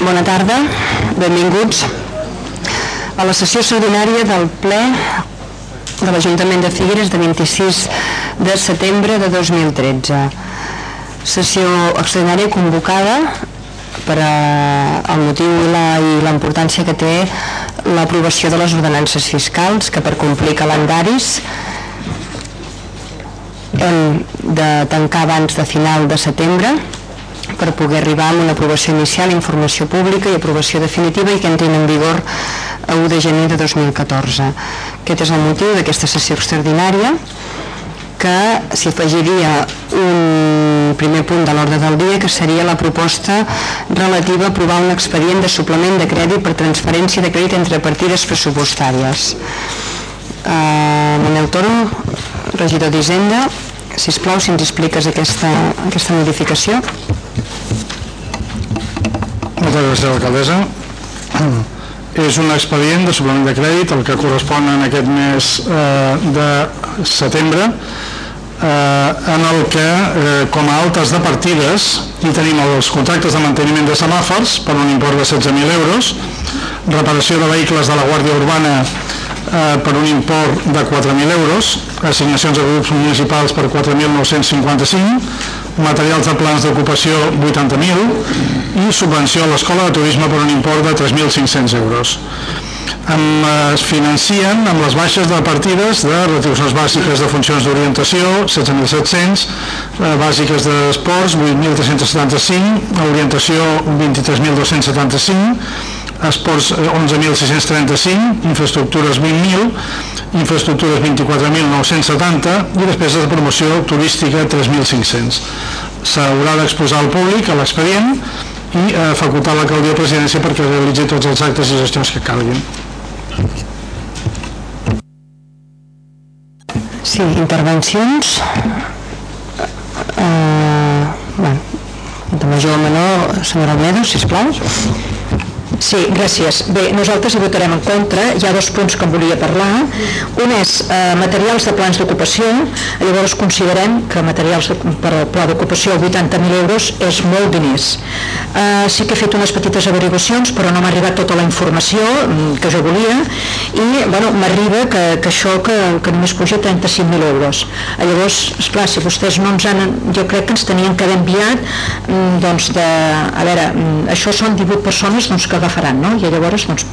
Bona tarda, benvinguts a la sessió extraordinària del ple de l'Ajuntament de Figueres de 26 de setembre de 2013. Sessió extraordinària convocada per a el motiu i la, i la importància que té l'aprovació de les ordenances fiscals que per complir calendaris hem de tancar abans de final de setembre per poder arribar a una aprovació inicial, informació pública i aprovació definitiva i que entrin en vigor a 1 de gener de 2014. Aquest és el motiu d'aquesta sessió extraordinària que s'hi afegiria un primer punt de l'ordre del dia que seria la proposta relativa a aprovar un expedient de suplement de crèdit per transferència de crèdit entre partides pressupostàries. Uh, Manel Toro, regidor d'Hisenda, sisplau, si ens expliques aquesta, aquesta modificació. Moltes gràcies, alcaldessa. És un expedient de suplement de crèdit, el que correspon en aquest mes eh, de setembre, eh, en el que, eh, com a altes de partides, hi tenim els contractes de manteniment de semàfors per un import de 16.000 euros, reparació de vehicles de la Guàrdia Urbana eh, per un import de 4.000 euros, assignacions a grups municipals per 4.955, materials de plans d'ocupació 80.000 i subvenció a l'Escola de Turisme per un import de 3.500 euros. Em, es financien amb les baixes de partides de retribucions bàsiques de funcions d'orientació, 16.700, eh, bàsiques d'esports, 8.375, orientació 23.275, esports 11.635, eh, infraestructures 20.000, infraestructures 24.970 i despeses de promoció turística 3.500. S'haurà d'exposar al públic a l'expedient i eh, facultar l'alcaldia presidència perquè realitzi tots els actes i gestions que calguin. Sí, intervencions. Uh, bueno, de major o menor, senyora Almedo, sisplau. Sí, gràcies. Bé, nosaltres hi votarem en contra. Hi ha dos punts que em volia parlar. Un és eh, materials de plans d'ocupació. Llavors considerem que materials de, per al pla d'ocupació 80.000 euros és molt diners. Eh, sí que he fet unes petites averiguacions, però no m'ha arribat tota la informació mm, que jo volia i bueno, m'arriba que, que això que, que només puja 35.000 euros. Eh, llavors, esclar, si vostès no ens han... Jo crec que ens tenien que haver enviat mm, doncs de... A veure, mm, això són 18 persones doncs, que agafaran, no? I llavors, doncs,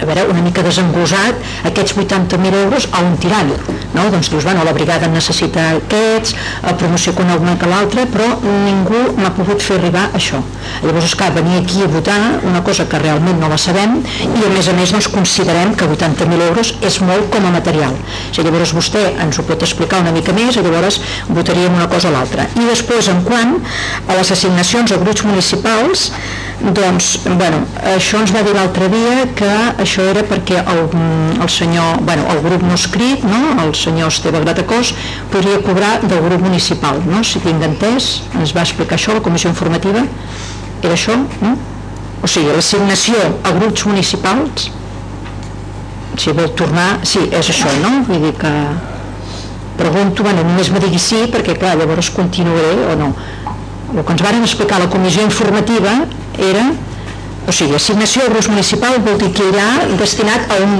a veure, una mica desengosat aquests 80.000 euros a un tirant no? doncs dius, bueno, la brigada necessita aquests a promoció que l'altra però ningú m'ha pogut fer arribar això llavors és clar, venir aquí a votar una cosa que realment no la sabem i a més a més doncs considerem que 80.000 euros és molt com a material o sigui, llavors vostè ens ho pot explicar una mica més i llavors votaríem una cosa o l'altra i després en quant a les assignacions a grups municipals doncs, bueno, això ens va dir l'altre dia que això era perquè el, el senyor, bueno, el grup no escrit, no? el senyor Esteve Gratacós, podria cobrar del grup municipal, no? si tinc entès, ens va explicar això, la comissió informativa, era això, no? O sigui, l'assignació a grups municipals, si vol tornar, sí, és això, no? Vull dir que pregunto, bueno, només me digui sí, perquè clar, llavors continuaré o no. El que ens varen explicar a la comissió informativa era o sigui, assignació a grups municipal vol dir que irà destinat a un,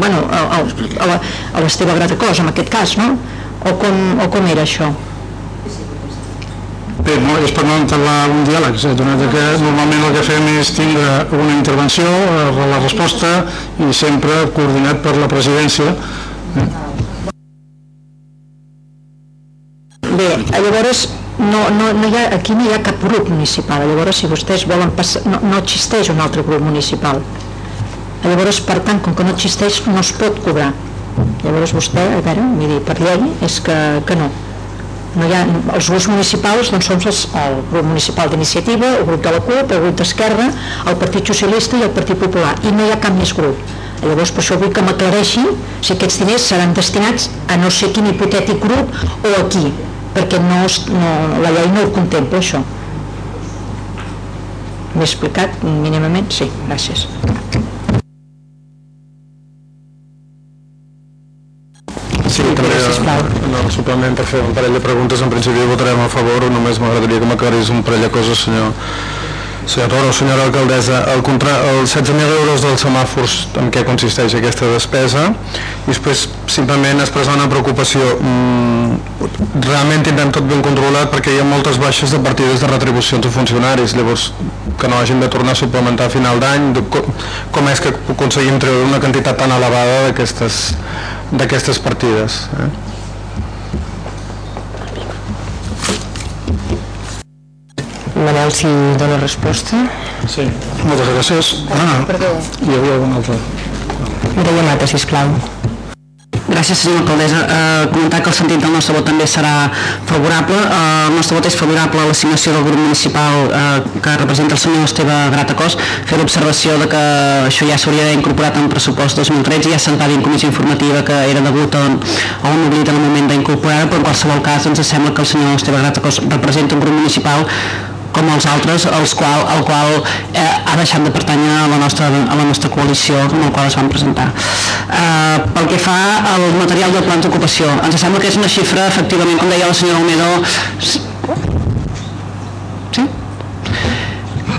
bueno, a, a, a l'Esteve Gratacós, en aquest cas, no? O com, o com era això? Bé, no, és per no entablar un diàleg, eh, donat que normalment el que fem és tindre una intervenció, eh, la resposta i sempre coordinat per la presidència. Bé, llavors no, no, no hi ha, aquí no hi ha cap grup municipal, llavors si vostès volen passar, no, no existeix un altre grup municipal. Llavors, per tant, com que no existeix, no es pot cobrar. Llavors vostè, a veure, miri, per llei és que, que no. no hi ha, els grups municipals doncs, són els, el grup municipal d'iniciativa, el grup de la CUP, el grup d'Esquerra, el Partit Socialista i el Partit Popular, i no hi ha cap més grup. Llavors, per això vull que m'aclareixi si aquests diners seran destinats a no sé quin hipotètic grup o a qui, perquè no, no, la llei no ho contempla això. M'he explicat mínimament? Sí, gràcies. Sí, també en el suplement per fer un parell de preguntes. En principi votarem a favor només m'agradaria que m'aclarís un parell de coses senyor Senyor Toro, senyora alcaldessa, el contra... els 16.000 euros dels semàfors, en què consisteix aquesta despesa? I després, simplement, expressar una preocupació. Mm, realment tindrem tot ben controlat perquè hi ha moltes baixes de partides de retribucions a funcionaris, llavors que no hagin de tornar a suplementar a final d'any, com és que aconseguim treure una quantitat tan elevada d'aquestes partides? Eh? Manel, si dona resposta. Sí, moltes gràcies. Ah, Perdó. hi havia alguna altra. Mireia Mata, sisplau. Gràcies, senyora alcaldessa. Eh, comentar que el sentit del nostre vot també serà favorable. Eh, el nostre vot és favorable a l'assignació del grup municipal eh, que representa el senyor Esteve Gratacós, fer l'observació de que això ja s'hauria incorporat en el pressupost 2013, ja se'n va dir en comissió informativa que era degut a, a un oblit en el moment d'incorporar però en qualsevol cas ens sembla que el senyor Esteve Gratacós representa un grup municipal com els altres, els qual, el qual eh, ha deixat de pertànyer a la nostra, a la nostra coalició amb el qual es van presentar. Eh, pel que fa al material del plan d'ocupació, ens sembla que és una xifra, efectivament, com deia la senyora Almedo, sí?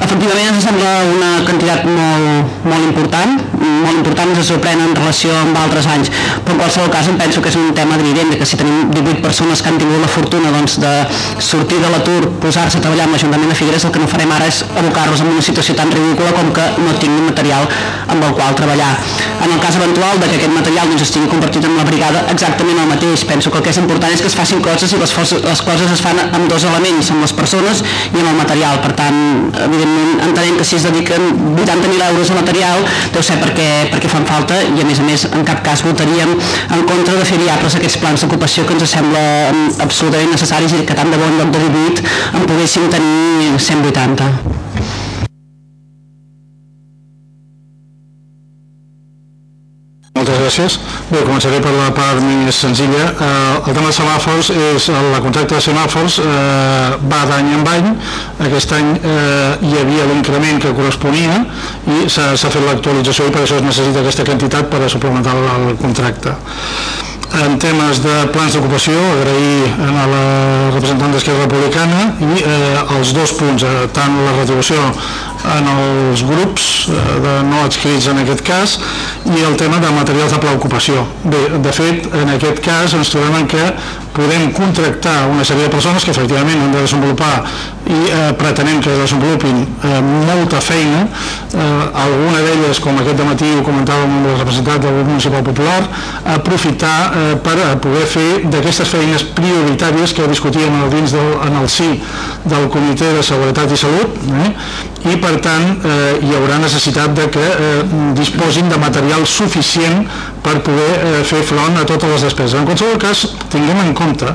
Efectivament ens sembla una quantitat molt, molt important, molt important, ens sorprèn en relació amb altres anys, però en qualsevol cas em penso que és un tema evident que si tenim 18 persones que han tingut la fortuna doncs, de sortir de l'atur, posar-se a treballar amb l'Ajuntament de Figueres, el que no farem ara és abocar-los en una situació tan ridícula com que no tinguin material amb el qual treballar. En el cas eventual de que aquest material doncs, estigui compartit amb la brigada, exactament el mateix. Penso que el que és important és que es facin coses i les, les coses es fan amb dos elements, amb les persones i amb el material. Per tant, evidentment, entenem que si es dediquen 80.000 euros a material deu ser perquè, perquè fan falta i a més a més en cap cas votaríem en contra de fer viables aquests plans d'ocupació que ens sembla mm, absolutament necessaris i que tant de bon lloc de 18 en poguéssim tenir 180. Moltes gràcies. Bé, començaré per la part més senzilla. Eh, el tema de semàfors és la contracte de semàfors eh, va d'any en any. Aquest any eh, hi havia l'increment que corresponia i s'ha fet l'actualització i per això es necessita aquesta quantitat per a suplementar el contracte en temes de plans d'ocupació, agrair a la representant d'Esquerra Republicana i eh, els dos punts, eh, tant la retribució en els grups eh, de no adscrits en aquest cas i el tema de materials de pla ocupació. Bé, de fet, en aquest cas ens trobem en que podem contractar una sèrie de persones que efectivament han de desenvolupar i eh, pretenem que desenvolupin eh, molta feina, eh, alguna d'elles, com aquest matí ho comentàvem amb la representant del grup municipal popular, aprofitar eh, per a poder fer d'aquestes feines prioritàries que discutíem dins del, en el sí del Comitè de Seguretat i Salut eh, i per tant eh, hi haurà necessitat de que eh, disposin de material suficient per poder eh, fer front a totes les despeses. En qualsevol cas, tinguem en compte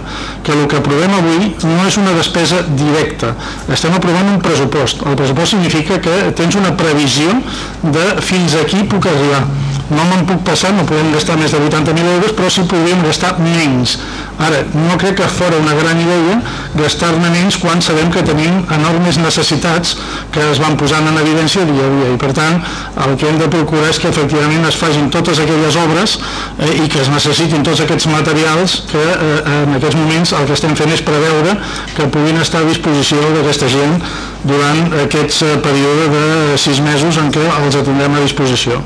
que el que aprovem avui no és una despesa directa, estem aprovant un pressupost. El pressupost significa que tens una previsió de fins aquí puc arribar no me'n puc passar, no podem gastar més de 80.000 euros, però sí podríem gastar menys. Ara, no crec que fora una gran idea gastar-ne menys quan sabem que tenim enormes necessitats que es van posant en evidència dia a dia i per tant el que hem de procurar és que efectivament es facin totes aquelles obres eh, i que es necessitin tots aquests materials que eh, en aquests moments el que estem fent és preveure que puguin estar a disposició d'aquesta gent durant aquests eh, període de sis mesos en què els atendrem a disposició.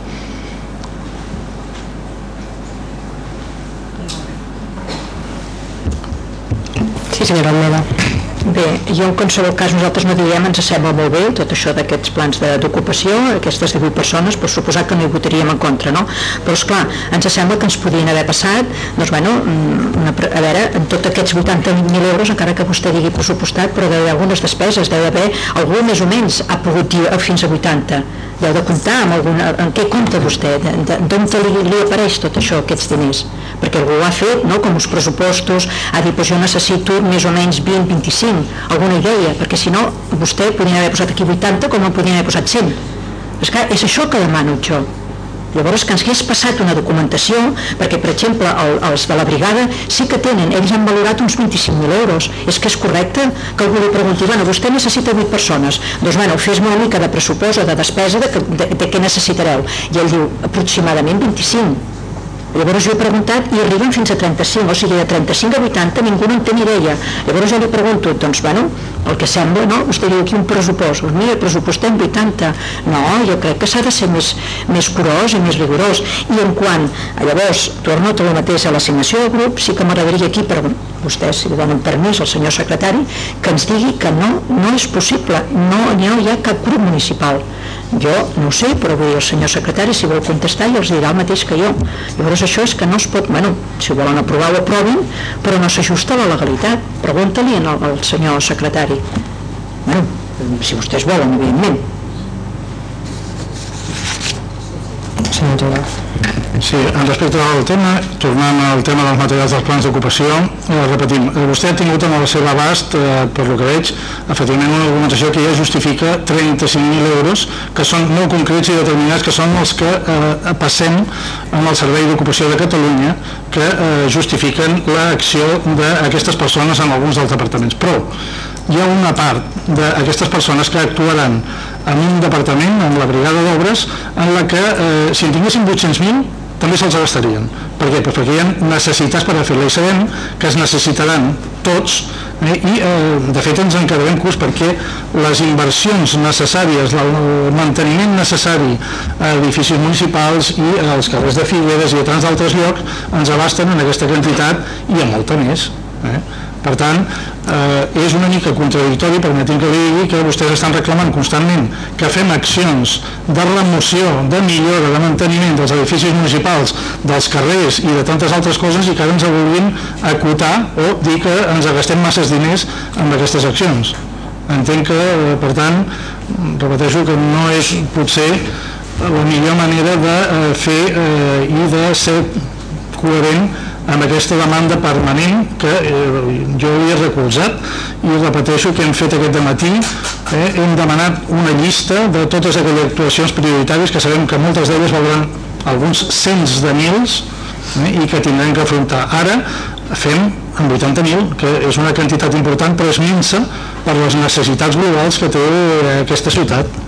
Senyora Almeda. Bé, jo en qualsevol cas nosaltres no diem, ens sembla molt bé tot això d'aquests plans d'ocupació, aquestes 18 persones, per suposar que no hi votaríem en contra, no? Però és clar, ens sembla que ens podrien haver passat, doncs bueno, mm, una, a veure, en tots aquests 80.000 euros, encara que vostè digui pressupostat, però deu haver algunes despeses, deu haver algú més o menys ha pogut dir fins a 80. Deu de comptar amb alguna... En què compta vostè? D'on li, li apareix tot això, aquests diners? Perquè algú ho ha fet, no?, com els pressupostos, ha dit, doncs jo necessito més o menys 20, 25, alguna idea, perquè si no vostè podria haver posat aquí 80 com en podria haver posat 100. És que és això que demano jo. Llavors que ens hagués passat una documentació, perquè per exemple el, els de la brigada sí que tenen, ells han valorat uns 25.000 euros. És que és correcte que algú li pregunti, bueno, vostè necessita 8 persones, doncs bueno, fes-me una mica de pressupost o de despesa de, de, de, de què necessitareu. I ell diu, aproximadament 25 Llavors jo he preguntat i arriben fins a 35, o sigui, de 35 a 80 ningú no en té ni idea. Llavors jo li pregunto, doncs, bueno, el que sembla, no? Vostè diu aquí un pressupost, doncs mira, pressupostem 80. No, jo crec que s'ha de ser més, més curós i més rigorós. I en quant, llavors, torno a el mateix a l'assignació del grup, sí que m'agradaria aquí, per vostès, si li donen permís al senyor secretari, que ens digui que no, no és possible, no, no hi ha cap grup municipal jo no ho sé, però vull el senyor secretari, si vol contestar, i els dirà el mateix que jo. Llavors això és que no es pot, bueno, si volen aprovar ho aprovin, però no s'ajusta a la legalitat. Pregunta-li al, al senyor secretari. Bueno, si vostès volen, evidentment. Senyor Giró. Sí, respecte al tema, tornant al tema dels materials dels plans d'ocupació, eh, repetim, eh, vostè ha tingut en el seu abast, eh, per lo que veig, efectivament una argumentació que ja justifica 35.000 euros, que són molt concrets i determinats, que són els que eh, passem amb el Servei d'Ocupació de Catalunya, que eh, justifiquen l'acció d'aquestes persones en alguns dels departaments. Però hi ha una part d'aquestes persones que actuaran en un departament, en la brigada d'obres, en la que eh, si en tinguessin 800.000 també se'ls gastarien. Per què? Pues perquè hi ha necessitats per a fer-la i sabem que es necessitaran tots eh, i eh, de fet ens encarreguem curs perquè les inversions necessàries, el manteniment necessari a edificis municipals i als carrers de Figueres i a tants d'altres llocs ens abasten en aquesta quantitat i a molta més. Eh? Per tant, eh, és una mica contradictori, permetim que digui, que vostès estan reclamant constantment que fem accions de remoció, de millora, de manteniment dels edificis municipals, dels carrers i de tantes altres coses i que ara ens vulguin acotar o dir que ens gastem masses diners amb aquestes accions. Entenc que, eh, per tant, repeteixo que no és potser la millor manera de eh, fer eh, i de ser coherent amb aquesta demanda permanent que eh, jo havia recolzat. I repeteixo que hem fet aquest matí eh, hem demanat una llista de totes aquelles actuacions prioritàries que sabem que moltes d'elles valdran alguns cents de mils eh, i que tindrem que afrontar. Ara fem amb 80.000 que és una quantitat important però és minsa per les necessitats globals que té eh, aquesta ciutat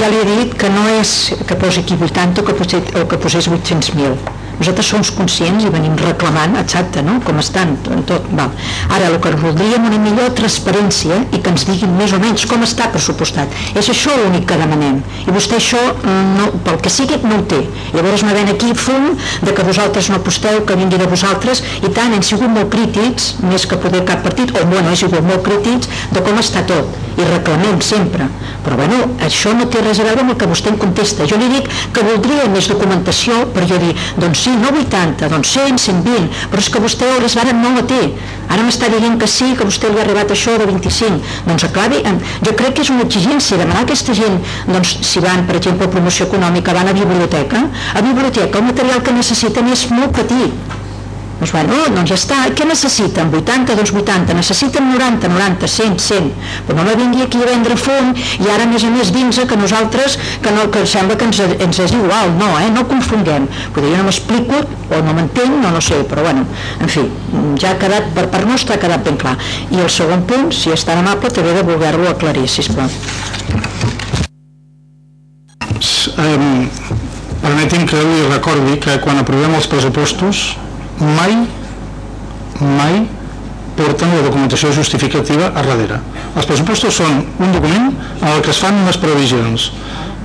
ja li he dit que no és que posi aquí 80 o que, o que posés 800.000 nosaltres som conscients i venim reclamant exacte, no? com estan en tot va. ara el que voldríem una millor transparència i que ens diguin més o menys com està pressupostat. És això l'únic que demanem. I vostè això mm, no, pel que sigui no ho té. Llavors me ven aquí fum de que vosaltres no aposteu que vingui de vosaltres i tant hem sigut molt crítics més que poder cap partit o bueno, he sigut molt crítics de com està tot. I reclamem sempre. Però bueno, això no té res a veure amb el que vostè em contesta. Jo li dic que voldria més documentació per jo dir, doncs sí, no 80, doncs 100, 120, però és que vostè a hores d'ara no la té. Ara m'està dient que sí, que vostè li ha arribat això de 25. Doncs aclavi, jo crec que és una exigència demanar a aquesta gent, doncs si van, per exemple, a promoció econòmica, van a biblioteca, a biblioteca el material que necessiten és molt petit doncs, bueno, doncs ja està. Què necessiten? 80, doncs 80. Necessiten 90, 90, 100, 100. Però no me vingui aquí a vendre fum i ara, a més a més, dins que nosaltres, que, no, que sembla que ens, ens és igual. No, eh? no confonguem. Potser jo no m'explico o no m'entenc, no, no sé, però bueno, en fi, ja ha quedat, per part nostra ha quedat ben clar. I el segon punt, si és tan amable, també de voler-lo aclarir, sisplau. Um, permeti'm que li recordi que quan aprovem els pressupostos mai, mai porten la documentació justificativa a darrere. Els pressupostos són un document en el que es fan unes previsions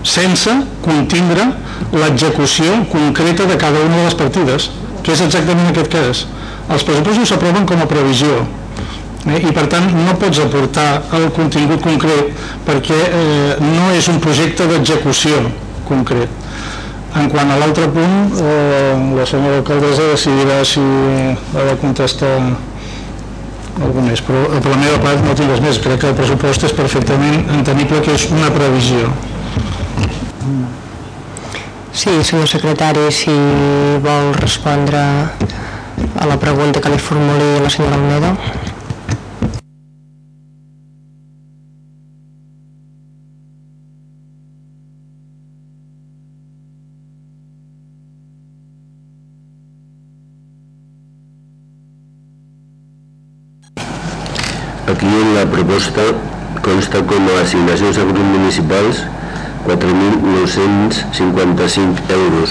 sense contindre l'execució concreta de cada una de les partides, que és exactament aquest cas. Els pressupostos s'aproven com a previsió eh, i per tant no pots aportar el contingut concret perquè eh, no és un projecte d'execució concret. En quant a l'altre punt, eh, la senyora alcaldessa decidirà si ha de contestar algú més, però per la meva part no tinc res més. Crec que el pressupost és perfectament entenible que és una previsió. Sí, senyor secretari, si vol respondre a la pregunta que li formuli la senyora Almedo. Aquí en la proposta consta com a assignacions a grups municipals 4.955 euros.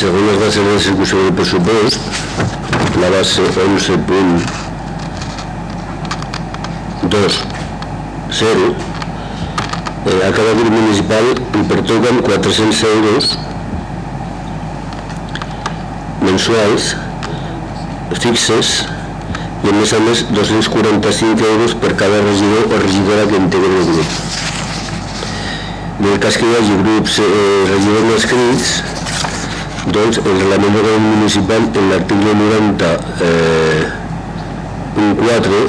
Según les bases d'execució del pressupost, la base 11.2.0 eh, a cada grup municipal li pertoquen 400 euros mensuals fixes i a més a més 245 euros per cada regidor o regidora que integri el grup. En el cas que hi hagi grups eh, regidors no escrits, doncs el reglament del municipal en l'article 90 eh, 4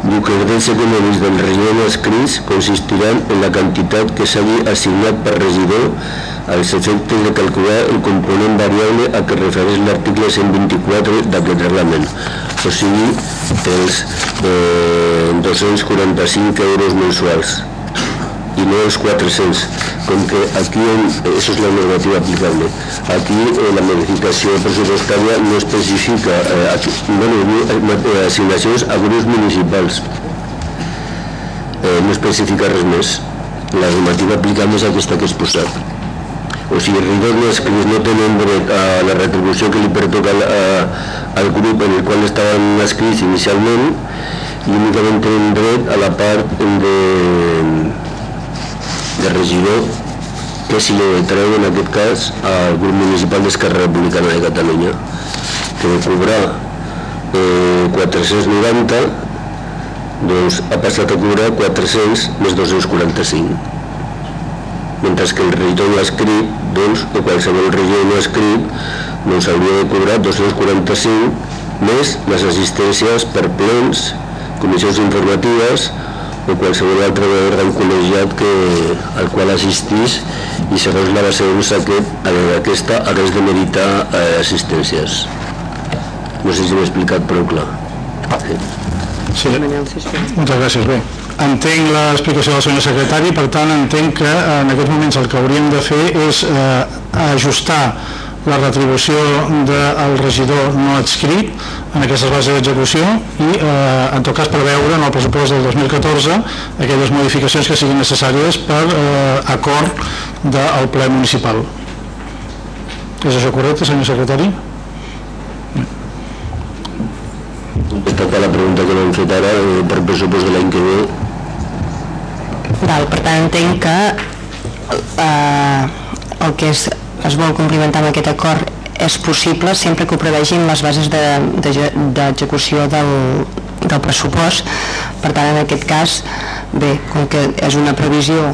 diu que els drets econòmics del regidor no escrits consistiran en la quantitat que s'hagi assignat per regidor als efectes de calcular el component variable a què refereix l'article 124 d'aquest reglament, o sigui, els eh, 245 euros mensuals i no els 400, com que aquí, en, això és la normativa aplicable, aquí eh, la modificació pressupostària no especifica eh, aquí, bueno, eh, assignacions a grups municipals, eh, no especifica res més. La normativa aplicable és aquesta que és posat. O sigui, els rigors no tenen dret a la retribució que li pertoca al, a, al grup en el qual estaven escrits inicialment i únicament tenen dret a la part de, de regidor que si li treu en aquest cas al grup municipal d'Esquerra Republicana de Catalunya que de cobrar eh, 490 doncs ha passat a cobrar 400 més 245 mentre que el regidor no escrit doncs, o qualsevol regidor no escrit doncs hauria de cobrar 245 més les assistències per plens, comissions informatives o qualsevol altre òrgan col·legiat que, al qual assistís i segons la base d'ús aquest, aquesta hagués de meritar eh, assistències. No sé si m'he explicat prou clar. Sí, moltes gràcies. Bé, entenc l'explicació del senyor secretari, per tant entenc que en aquests moments el que hauríem de fer és eh, ajustar la retribució del regidor no adscrit en aquestes bases d'execució i eh, en tot cas preveure en el pressupost del 2014 aquelles modificacions que siguin necessàries per eh, acord del ple municipal. És això correcte, senyor secretari? A la pregunta que m'han fet ara, eh, per pressupost de l'any que ve, Val, per tant, entenc que eh, el que es, es vol complimentar amb aquest acord és possible sempre que ho prevegin les bases d'execució de, de, del, del pressupost. Per tant, en aquest cas, bé, com que és una previsió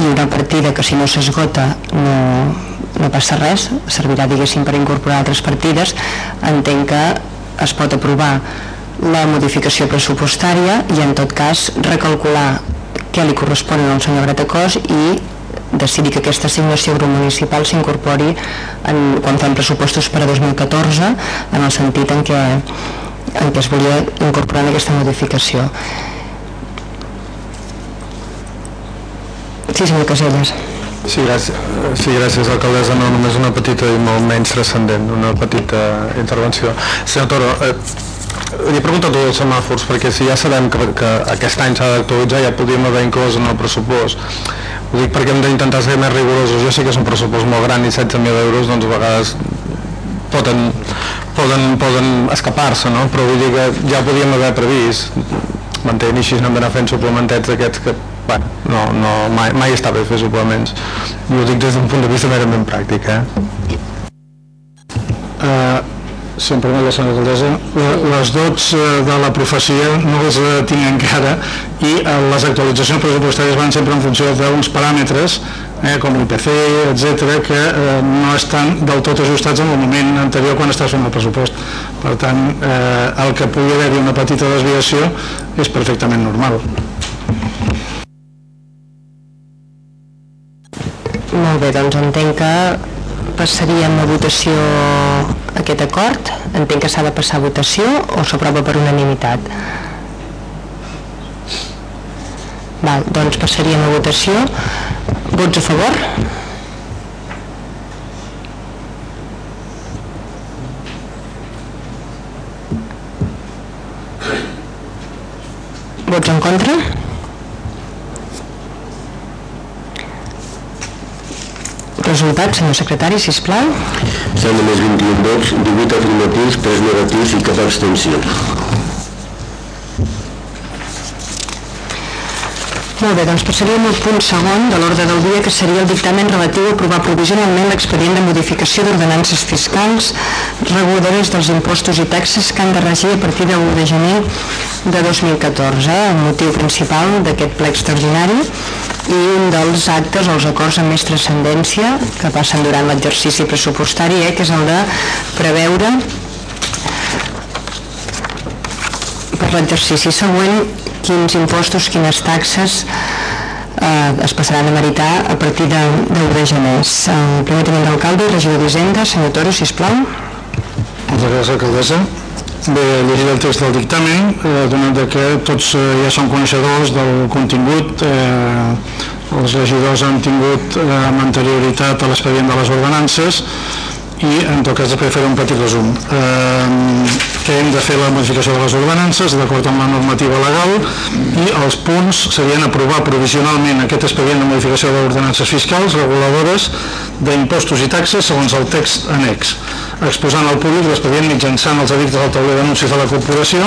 i una partida que si no s'esgota no, no passa res, servirà diguéssim per incorporar altres partides, entenc que es pot aprovar la modificació pressupostària i en tot cas recalcular què li correspon al senyor Gratacós i decidir que aquesta assignació municipal s'incorpori quan fem pressupostos per a 2014 en el sentit en què, en què es volia incorporar en aquesta modificació. Sí, senyor Caselles. Sí, gràcies, sí, gràcies alcaldessa. No, només una petita i molt menys transcendent, una petita intervenció. Senyor Toro, eh, li he preguntat els semàfors perquè si ja sabem que, que aquest any s'ha d'actualitzar ja podíem haver inclòs en el pressupost ho dic perquè hem d'intentar ser més rigorosos jo sé que és un pressupost molt gran i 16.000 euros doncs a vegades poden, poden, poden escapar-se no? però vull dir que ja ho podíem haver previst mantenir així n'hem d'anar fent suplementets d'aquests que bueno, no, no, mai, mai està bé fer suplements i ho dic des d'un punt de vista merament pràctic eh? Si em permet la senyora alcaldessa, les dots eh, de la professió no les eh, tinc encara i eh, les actualitzacions pressupostàries van sempre en funció d'uns paràmetres eh, com l'IPC, etc que eh, no estan del tot ajustats en el moment anterior quan estàs fent el pressupost. Per tant, eh, el que pugui haver-hi una petita desviació és perfectament normal. Molt bé, doncs entenc que passaríem a votació aquest acord. Entenc que s'ha de passar a votació o s'aprova per unanimitat. Val, doncs passaríem a votació. Vots a favor? Vots en contra? Resultat, senyor secretari, sisplau. S'han només 21 vots, 18 afirmatius, 3 negatius i cap abstenció. Molt bé, doncs passaríem al punt segon de l'ordre del dia, que seria el dictamen relatiu a aprovar provisionalment l'expedient de modificació d'ordenances fiscals reguladores dels impostos i taxes que han de regir a partir de l'1 de gener de 2014. El motiu principal d'aquest ple extraordinari i un dels actes o els acords amb més transcendència que passen durant l'exercici pressupostari, eh, que és el de preveure per l'exercici següent quins impostos, quines taxes eh, es passaran a meritar a partir de, de 1 de gener. El primer tenent d'alcalde regidor d'Hisenda, senyor Toro, sisplau. Moltes gràcies, alcaldessa. Bé, llegir el text del dictamen, eh, donat que tots eh, ja són coneixedors del contingut, eh, els regidors han tingut eh, amb anterioritat a l'expedient de les ordenances i en tot cas després faré un petit resum. Eh, que hem de fer la modificació de les ordenances d'acord amb la normativa legal i els punts serien aprovar provisionalment aquest expedient de modificació d'ordenances fiscals reguladores d'impostos i taxes segons el text annex, exposant al públic l'expedient mitjançant els edictes del tauler d'anuncis de la corporació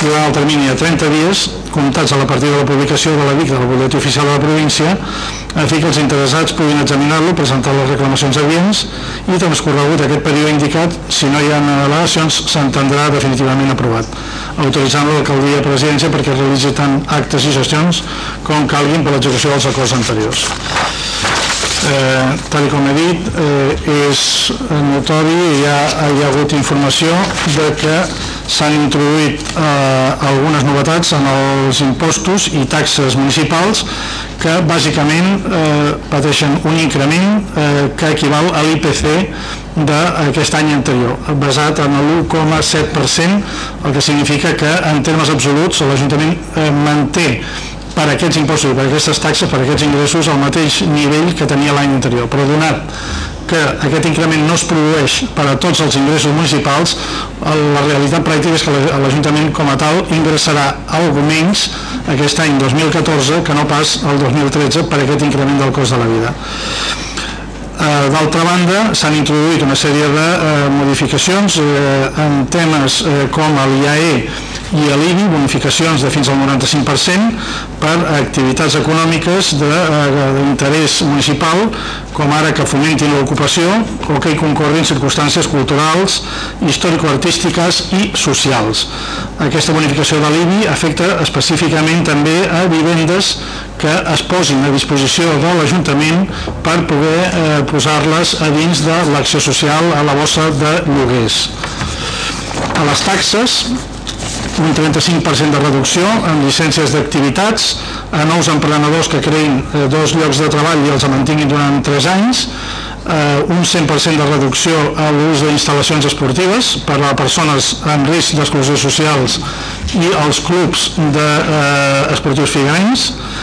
durant el termini de 30 dies comptats a la partida de la publicació de l'edict del boletí oficial de la província a fi que els interessats puguin examinar-lo, presentar les reclamacions adients i transcorregut aquest període indicat, si no hi ha al·legacions, s'entendrà definitivament aprovat, autoritzant l'alcaldia presidència perquè realitzi tant actes i gestions com calguin per l'execució dels acords anteriors. Eh, tal com he dit, eh, és notori i hi ha hagut informació de que s'han introduït eh, algunes novetats en els impostos i taxes municipals que bàsicament eh, pateixen un increment eh, que equival a l'IPC d'aquest any anterior, basat en l'1,7%, el que significa que en termes absoluts l'Ajuntament eh, manté per aquests impostos per aquestes taxes, per aquests ingressos, al mateix nivell que tenia l'any anterior. Però donat que aquest increment no es produeix per a tots els ingressos municipals, la realitat pràctica és que l'Ajuntament com a tal ingressarà algo menys aquest any 2014 que no pas el 2013 per aquest increment del cost de la vida. Eh, d'altra banda, s'han introduït una sèrie de eh, modificacions eh, en temes com l'IAE i l'IBI, bonificacions de fins al 95% per activitats econòmiques eh, d'interès municipal, com ara que fomentin l'ocupació o que hi concorrin circumstàncies culturals, històrico-artístiques i socials. Aquesta bonificació de l'IBI afecta específicament també a vivendes que es posin a disposició de l'Ajuntament per poder eh, posar-les a dins de l'acció social a la bossa de lloguers. A les taxes, un 35% de reducció en llicències d'activitats a nous emprenedors que creïn eh, dos llocs de treball i els mantinguin durant 3 anys, eh, un 100% de reducció a l'ús d'instal·lacions esportives per a persones en risc d'exclusió socials i els clubs d'esportius de, eh,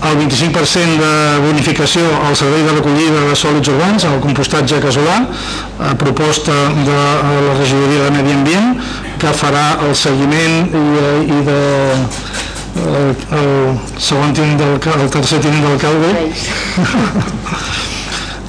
el 25% de bonificació al servei de recollida de sòlids urbans, al compostatge casolà, a proposta de la regidoria de Medi Ambient, que farà el seguiment i, i de el, el segon tinent del, el tercer tinent d'alcalde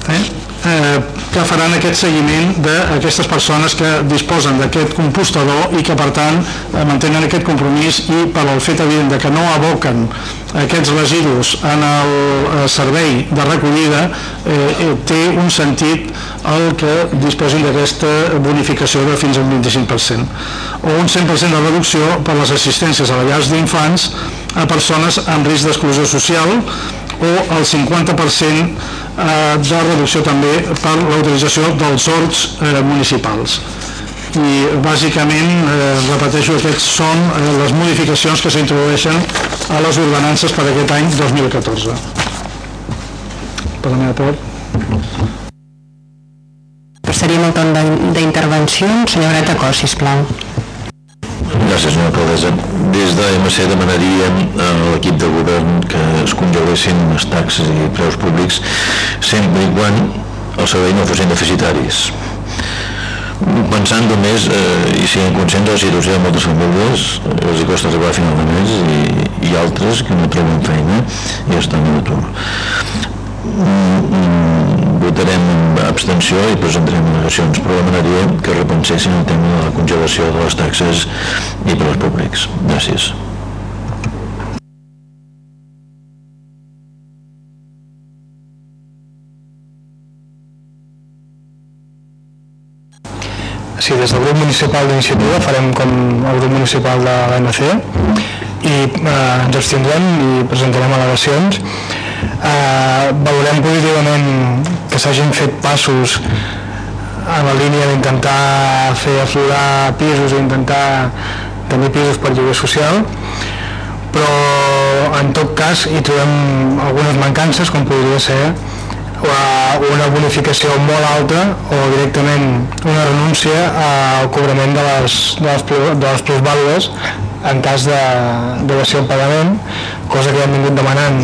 eh? eh, que faran aquest seguiment d'aquestes persones que disposen d'aquest compostador i que per tant eh, mantenen aquest compromís i per al fet evident de que no aboquen aquests residus en el eh, servei de recollida eh, eh, té un sentit el que disposin d'aquesta bonificació de fins al 25% o un 100% de reducció per les assistències a les llars d'infants a persones amb risc d'exclusió social o el 50% Eh, de reducció també per la utilització dels horts municipals. I bàsicament, eh, repeteixo, aquests són les modificacions que s'introdueixen a les ordenances per aquest any 2014. Per la meva part. Passaríem al torn d'intervenció. Senyor Greta Cos, sisplau. Gràcies, senyora alcaldessa. Des de MC demanaríem a l'equip de govern que es congelessin les taxes i preus públics sempre i quan el servei no fossin deficitaris. Pensant només, eh, i siguent conscients de la situació de moltes famílies, els hi costa arribar a final de mes i, i altres que no troben feina i estan a l'atur. Mm, votarem abstenció i presentarem al·legacions, però demanaria que repensessin el tema de la congelació de les taxes i per als públics. Gràcies. Sí, des del grup municipal d'iniciativa farem com el grup municipal de l'ANC i eh, ens abstindrem i presentarem al·legacions. Eh, valorem positivament que s'hagin fet passos en la línia d'intentar fer aflorar pisos i intentar tenir pisos per lloguer social, però en tot cas hi trobem algunes mancances com podria ser una bonificació molt alta o directament una renúncia al cobrament de les, de les, de les plusvàlues en cas de dació el pagament, cosa que hem vingut demanant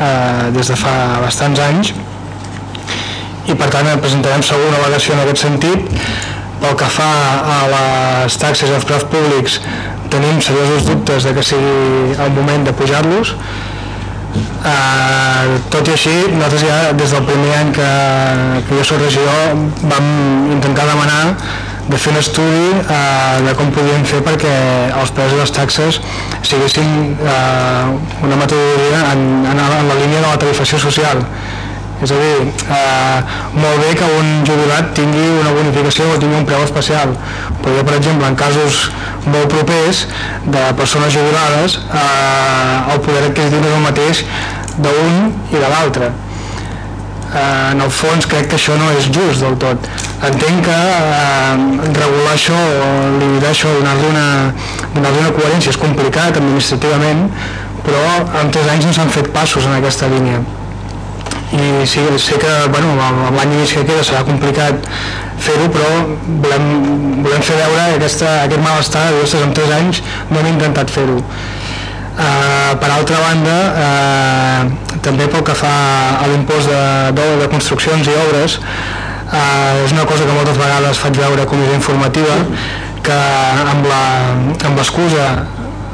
eh, des de fa bastants anys. I per tant presentarem segur una al·legació en aquest sentit. Pel que fa a les taxes i els preus públics tenim seriosos dubtes de que sigui el moment de pujar-los. Uh, tot i així, nosaltres ja des del primer any que, que jo soc regidor vam intentar demanar de fer un estudi uh, de com podíem fer perquè els preus i les taxes siguessin uh, una metodologia en, en, en la línia de la tarifació social és a dir, eh, molt bé que un jubilat tingui una bonificació o tingui un preu especial, però jo, per exemple, en casos molt propers de persones jubilades, eh, el poder adquisitiu és el mateix d'un i de l'altre. Eh, en el fons crec que això no és just del tot. Entenc que eh, regular això o limitar això, donar-li una, donar una coherència és complicat administrativament, però en tres anys no s'han fet passos en aquesta línia i sí, sé que bueno, amb l'any i que queda serà complicat fer-ho, però volem, volem fer veure aquesta, aquest malestar ostres, en 3 anys no hem intentat fer-ho. Uh, per altra banda, uh, també pel que fa a l'impost de, de, de construccions i obres, uh, és una cosa que moltes vegades faig veure a comissió informativa, que amb l'excusa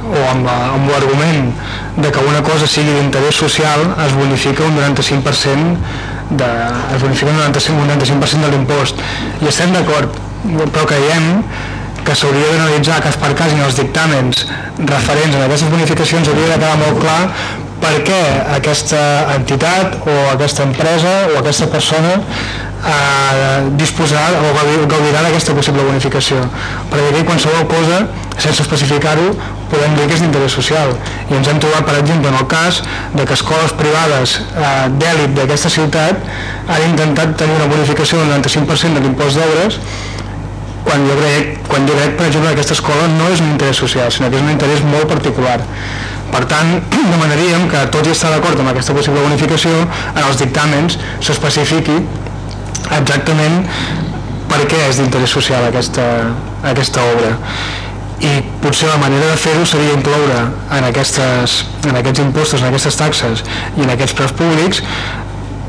o amb l'argument de que una cosa sigui d'interès social es bonifica un 95% de, es bonifica un 95%, un 95 de l'impost. I estem d'acord però creiem que s'hauria d'analitzar cas per cas en els dictàmens referents a aquestes bonificacions hauria de quedar molt clar per què aquesta entitat o aquesta empresa o aquesta persona disposarà o gaudirà d'aquesta possible bonificació perquè aquí qualsevol cosa sense especificar-ho podem dir que és d'interès social i ens hem trobat per exemple en el cas de que escoles privades eh, d'èlit d'aquesta ciutat han intentat tenir una bonificació del 95% de l'impost d'obres quan jo, crec, quan jo crec, per exemple, que aquesta escola no és un interès social, sinó que és un interès molt particular. Per tant, demanaríem que, tot i estar d'acord amb aquesta possible bonificació, en els dictàmens s'especifiqui exactament per què és d'interès social aquesta, aquesta obra. I potser la manera de fer-ho seria incloure en, aquestes, en aquests impostos, en aquestes taxes i en aquests preus públics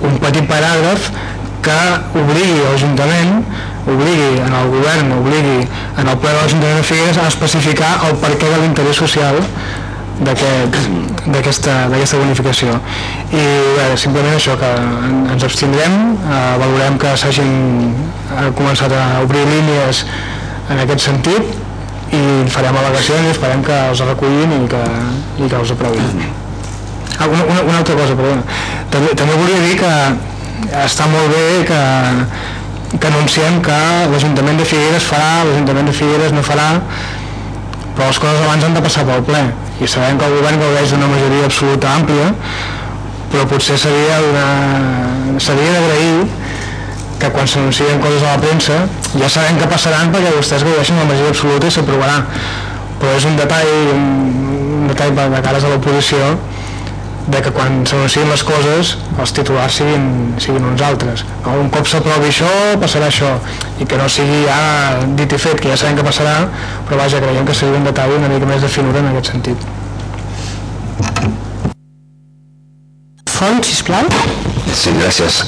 un petit paràgraf que obligui l'Ajuntament obligui en el govern, obligui en el ple de l'Ajuntament de Figueres a especificar el perquè de l'interès social d'aquesta bonificació. I bé, simplement això que ens abstindrem eh, valorem que s'hagin eh, començat a obrir línies en aquest sentit i farem al·legacions i esperem que els recullin i que, i que els aprovin. Ah, una, una, una altra cosa perdona. també, també volia dir que està molt bé que, que anunciem que l'Ajuntament de Figueres farà, l'Ajuntament de Figueres no farà però les coses abans han de passar pel ple i sabem que el govern gaudeix d'una majoria absoluta àmplia però potser seria seria d'agrair que quan s'anuncien coses a la premsa ja sabem que passaran perquè vostès gaudeixen la majoria absoluta i s'aprovarà. Però és un detall un, un detall de cares a l'oposició de que quan s'anuncien les coses els titulars siguin, siguin uns altres. Un cop s'aprovi això, passarà això, i que no sigui ja dit i fet, que ja sabem que passarà, però vaja, creiem que seria un detall una mica més de finura en aquest sentit. Font, sisplau. Sí, gràcies.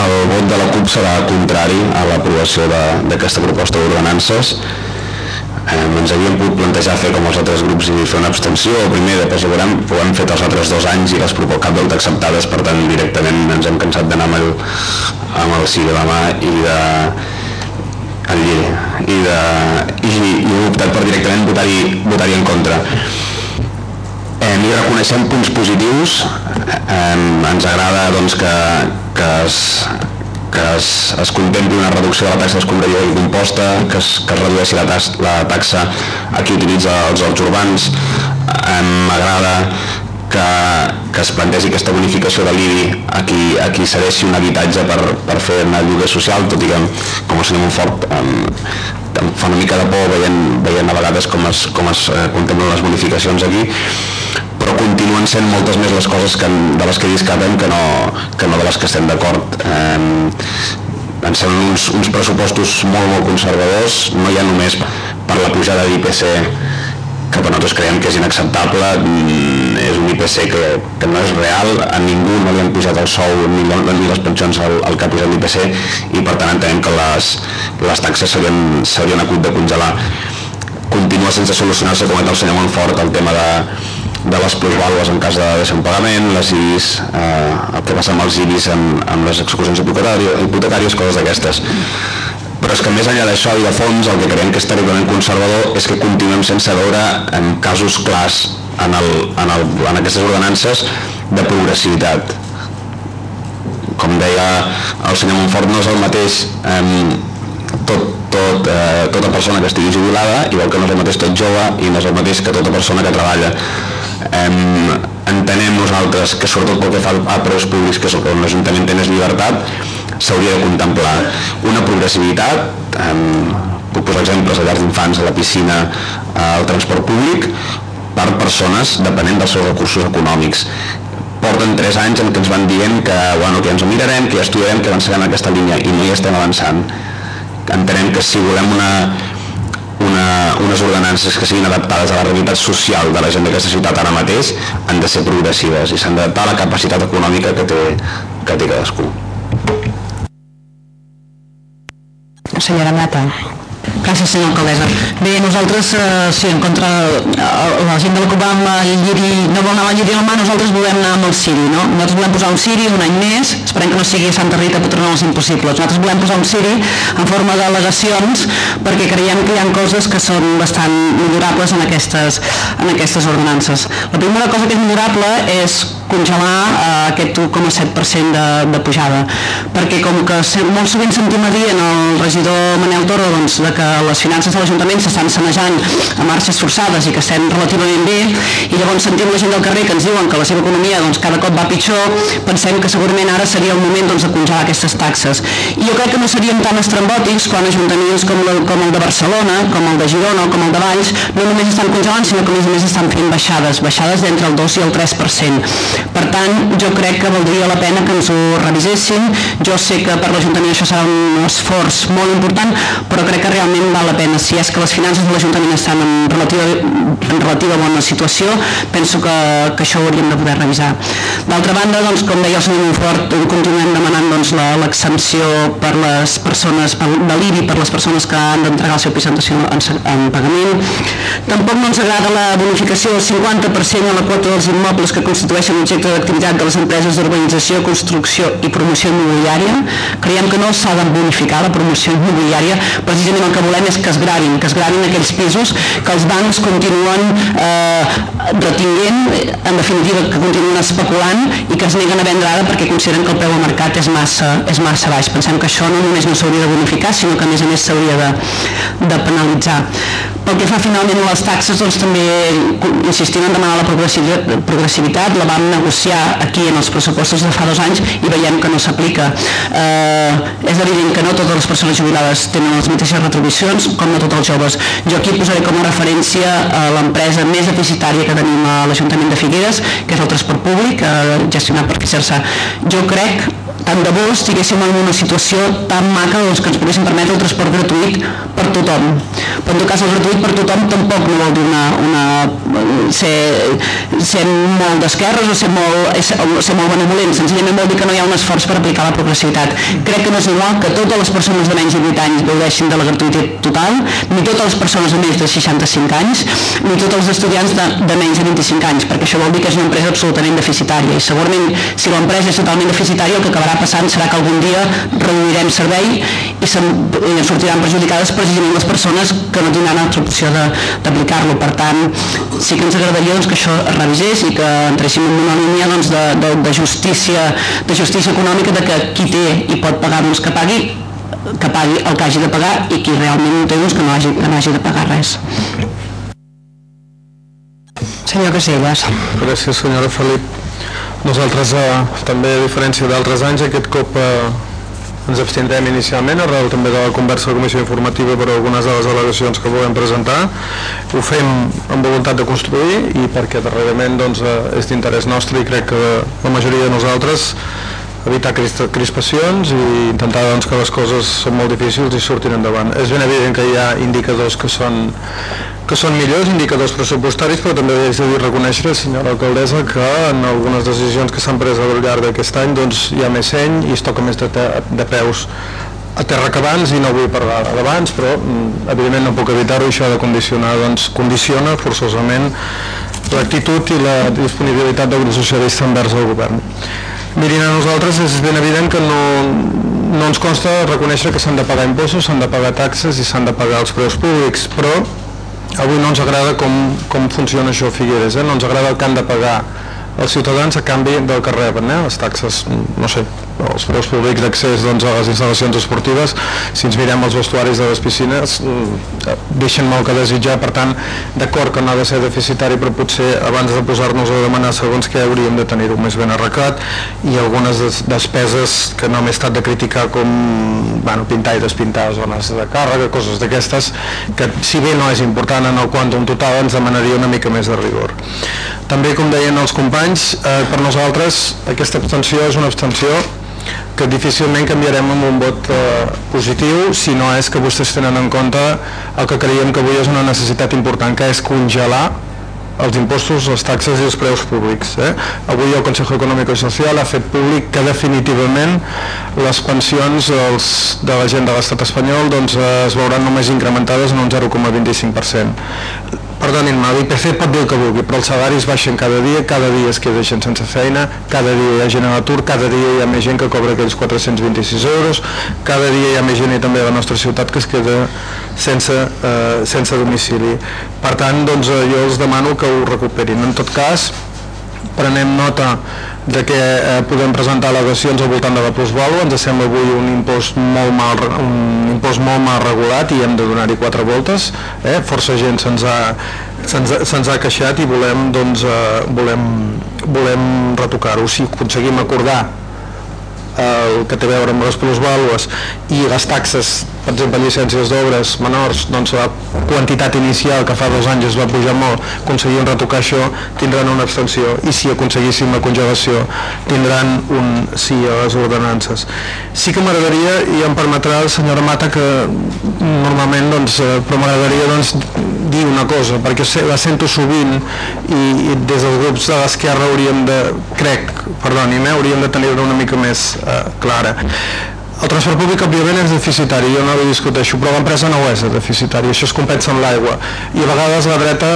El vot de la CUP serà contrari a l'aprovació d'aquesta proposta d'ordenances ens havíem pogut plantejar fer com els altres grups i fer una abstenció. O primer, després ho veurem, ho hem fet els altres dos anys i les cap dels acceptades, per tant directament ens hem cansat d'anar amb, amb el sí de la mà i de el i, de, i, i hem optat per directament votar-hi votar, en contra. Eh, i reconeixem punts positius. Eh, ens agrada doncs, que, que es, que es, es contempli una reducció de la taxa d'escombraria i composta, que es, que es redueixi la, taxa, la taxa a qui utilitza els horts urbans. M'agrada que, que es plantegi aquesta bonificació de l'IBI a qui, a qui cedeixi un habitatge per, per fer una lloguer social, tot i que com el senyor Montfort fa una mica de por veient, veient a vegades com es, com es eh, contemplen les bonificacions aquí però continuen sent moltes més les coses que, de les que discrepem que no, que no de les que estem d'acord. Eh, ens semblen uns, uns pressupostos molt, molt conservadors, no ja només per la pujada d'IPC que per nosaltres creiem que és inacceptable, és un IPC que, que no és real, a ningú no li han pujat el sou ni, ni les pensions al, al que ha l'IPC i per tant entenem que les, les taxes s'haurien hagut de congelar. Continua sense solucionar-se, com el senyor Montfort, el tema de, de les plusvàlues en cas de deixar un pagament, les IBIs, eh, el que passa amb els IBIs amb, amb les execucions hipotecàries coses d'aquestes. Però és que més enllà d'això i de fons, el que creiem que és terriblement conservador és que continuem sense veure en casos clars en, el, en, el, en aquestes ordenances de progressivitat. Com deia el senyor Montfort, no és el mateix eh, tot, tot, eh, tota persona que estigui jubilada, igual que no és el mateix tot jove i no és el mateix que tota persona que treballa eh, entenem nosaltres que sobretot pel que fa a preus públics que és on l'Ajuntament té més llibertat s'hauria de contemplar una progressivitat eh, puc posar exemples a llars d'infants, a la piscina al transport públic per persones depenent dels seus recursos econòmics porten 3 anys en què ens van dient que, bueno, que ens ho mirarem, que ja estudiarem, que avançarem en aquesta línia i no hi estem avançant entenem que si volem una, una, unes ordenances que siguin adaptades a la realitat social de la gent d'aquesta ciutat ara mateix han de ser progressives i s'han d'adaptar a la capacitat econòmica que té, que té cadascú. Senyora Mata. Gràcies, senyora alcaldessa. Bé, nosaltres, eh, sí, en contra eh, la gent de la CUP amb el lliri, no vol anar amb el lliri a la mà, nosaltres volem anar amb el Siri, no? Nosaltres volem posar un Siri un any més, esperem que no sigui Santa Rita patrona dels impossibles. Nosaltres volem posar un Siri en forma d'al·legacions perquè creiem que hi ha coses que són bastant millorables en aquestes, en aquestes ordenances. La primera cosa que és millorable és congelar eh, aquest 1,7% de, de pujada, perquè com que molt sovint sentim a dir en el regidor Manel Toro doncs, de que les finances de l'Ajuntament s'estan sanejant a marxes forçades i que estem relativament bé, i llavors sentim la gent del carrer que ens diuen que la seva economia doncs, cada cop va pitjor, pensem que segurament ara seria el moment doncs, de congelar aquestes taxes. I jo crec que no seríem tan estrambòtics quan ajuntaments com, la, com el de Barcelona, com el de Girona o com el de Valls, no només estan congelant, sinó que a més a més estan fent baixades, baixades d'entre el 2 i el 3%. Per tant, jo crec que valdria la pena que ens ho revisessin. Jo sé que per l'Ajuntament això serà un esforç molt important, però crec que realment val la pena. Si és que les finances de l'Ajuntament estan en relativa, en relativa bona situació, penso que, que això ho hauríem de poder revisar. D'altra banda, doncs, com deia el senyor Monfort, continuem demanant doncs, l'exempció per les persones, per, de l'IBI per les persones que han d'entregar el seu pis en, en pagament. Tampoc no ens agrada la bonificació del 50% a la quota dels immobles que constitueixen objecte d'activitat de les empreses d'urbanització, construcció i promoció immobiliària. Creiem que no s'ha de bonificar la promoció immobiliària, precisament el que volem és que es gravin, que es gravin aquells pisos que els bancs continuen eh, retinguent, en definitiva que continuen especulant i que es neguen a vendre ara perquè consideren que el preu al mercat és massa, és massa baix. Pensem que això no només no s'hauria de bonificar, sinó que a més a més s'hauria de, de penalitzar. Pel que fa finalment a les taxes, doncs també insistim en demanar la progressivitat, la vam negociar aquí en els pressupostos de fa dos anys i veiem que no s'aplica. Eh, és evident que no totes les persones jubilades tenen les mateixes retribucions, com no tots els joves. Jo aquí posaré com a referència a l'empresa més deficitària que tenim a l'Ajuntament de Figueres, que és el transport públic, eh, gestionat per Fisersa. Jo crec tant de bo estiguéssim en una situació tan maca doncs, que ens poguéssim permetre el transport gratuït per tothom. Però en tot cas el gratuït per tothom tampoc no vol dir una, una, ser, sent molt d'esquerres o sent molt, sent molt benevolent, senzillament vol dir que no hi ha un esforç per aplicar la progressivitat. Crec que no és igual que totes les persones de menys de 8 anys gaudeixin de la gratuïtat total, ni totes les persones de més de 65 anys, ni tots els estudiants de, de menys de 25 anys, perquè això vol dir que és una empresa absolutament deficitària i segurament si l'empresa és totalment deficitària el que acabarà passant serà que algun dia reduirem servei i, se, i sortiran perjudicades precisament les persones que no tindran altra opció d'aplicar-lo. Per tant, sí que ens agradaria doncs, que això es revisés i que entréssim en una línia doncs, de, de, de, justícia, de justícia econòmica de que qui té i pot pagar doncs, que pagui que pagui el que hagi de pagar i qui realment no té doncs, que no hagi, que no hagi de pagar res. Senyor Casellas. Gràcies, senyora Felip. Nosaltres, eh, també a diferència d'altres anys, aquest cop eh, ens abstindrem inicialment, arrel també de la conversa de la comissió informativa per algunes de les al·legacions que volem presentar. Ho fem amb voluntat de construir i perquè darrerament doncs, eh, és d'interès nostre i crec que la majoria de nosaltres evitar crispacions i intentar doncs, que les coses són molt difícils i surtin endavant. És ben evident que hi ha indicadors que són, que són millors, indicadors pressupostaris, però també haig de dir reconèixer, senyora alcaldessa, que en algunes decisions que s'han pres al llarg d'aquest any doncs, hi ha més seny i es toca més de, de peus a terra que abans i no vull parlar d'abans però mm, evidentment no puc evitar-ho això de condicionar, doncs condiciona forçosament l'actitud i la disponibilitat del grup socialista envers el govern. Mirin, a nosaltres és ben evident que no, no ens consta reconèixer que s'han de pagar impostos, s'han de pagar taxes i s'han de pagar els preus públics, però avui no ens agrada com, com funciona això a Figueres, eh? no ens agrada el que han de pagar els ciutadans a canvi del que reben, eh? les taxes, no sé, els preus públics d'accés doncs, a les instal·lacions esportives, si ens mirem els vestuaris de les piscines, mm, deixen molt que desitjar, per tant, d'acord que no ha de ser deficitari, però potser abans de posar-nos a demanar segons què hauríem de tenir-ho més ben arreglat i algunes despeses que no m'he estat de criticar com bueno, pintar i despintar zones de càrrega, coses d'aquestes, que si bé no és important en el quantum total, ens demanaria una mica més de rigor. També, com deien els companys, eh, per nosaltres aquesta abstenció és una abstenció que difícilment canviarem amb un vot eh, positiu si no és que vostès tenen en compte el que creiem que avui és una necessitat important, que és congelar els impostos, les taxes i els preus públics. Eh? Avui el Consejo Econòmic i Social ha fet públic que definitivament les pensions dels, de la gent de l'estat espanyol doncs, es veuran només incrementades en un 0,25%. Perdonin-me, l'IPC pot dir el que vulgui, però els salaris baixen cada dia, cada dia es queda gent sense feina, cada dia hi ha gent a l'atur, cada dia hi ha més gent que cobra aquells 426 euros, cada dia hi ha més gent i també a la nostra ciutat que es queda sense, eh, sense domicili. Per tant, doncs, eh, jo els demano que ho recuperin. En tot cas, prenem nota de que eh, podem presentar al·legacions al voltant de la plusvàlua, ens sembla avui un impost molt mal, un impost molt mal regulat i hem de donar-hi quatre voltes, eh? força gent se'ns ha, se ha queixat i volem, doncs, eh, volem, volem retocar-ho. Si aconseguim acordar el que té a veure amb les plusvàlues i les taxes, per exemple, llicències d'obres menors, doncs la quantitat inicial que fa dos anys es va pujar molt, aconseguim retocar això, tindran una abstenció i si aconseguíssim la congelació tindran un sí a les ordenances. Sí que m'agradaria, i em permetrà el senyora Mata que normalment, doncs, eh, però m'agradaria doncs, dir una cosa, perquè la sento sovint i, i des dels grups de l'esquerra hauríem de, crec, perdoni, eh, hauríem de tenir-la una mica més eh, clara. El transport públic òbviament és deficitari, jo no ho discuteixo, però l'empresa no ho és deficitari, això es compensa amb l'aigua. I a vegades la dreta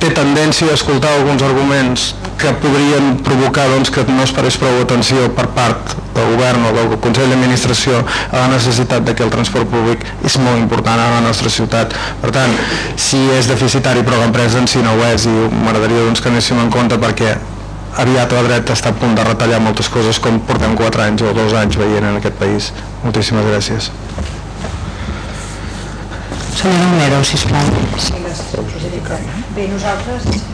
té tendència a escoltar alguns arguments que podrien provocar doncs, que no es parés prou atenció per part del govern o del Consell d'Administració a la necessitat de que el transport públic és molt important a la nostra ciutat. Per tant, si és deficitari però l'empresa en si no ho és i m'agradaria doncs, que anéssim en compte perquè aviat la dreta està a punt de retallar moltes coses com portem 4 anys o 2 anys veient en aquest país. Moltíssimes gràcies. Senyora Monero, sisplau. Bé, nosaltres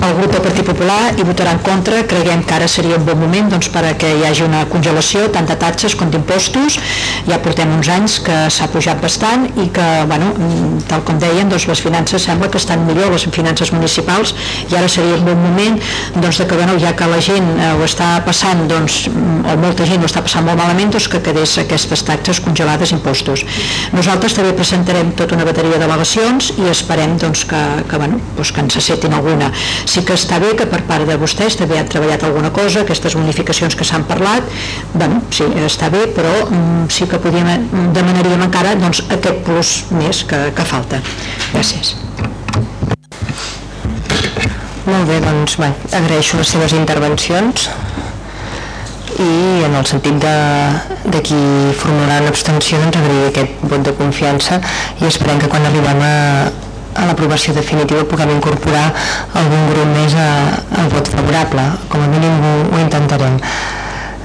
el grup del Partit Popular hi votarà en contra, creiem que ara seria un bon moment doncs, perquè hi hagi una congelació tant de taxes com d'impostos ja portem uns anys que s'ha pujat bastant i que, bueno, tal com deien doncs, les finances sembla que estan millor les finances municipals i ara seria un bon moment doncs, de que, bueno, ja que la gent eh, ho està passant doncs, o molta gent ho està passant molt malament doncs, que quedés aquestes taxes congelades impostos. Nosaltres també presentarem tota una bateria d'al·legacions i esperem doncs, que, que, bueno, doncs, que ens acceptin alguna sí que està bé que per part de vostès també han treballat alguna cosa, aquestes bonificacions que s'han parlat, bueno, sí, està bé, però mm, sí que podíem, mm, demanaríem encara doncs, aquest plus més que, que falta. Gràcies. Molt bé, doncs bé, agraeixo les seves intervencions i en el sentit de, de qui formularà una abstenció doncs agrair aquest vot de confiança i esperem que quan arribem a, a l'aprovació definitiva puguem incorporar algun grup més a, vot favorable. Com a mínim ho, ho intentarem.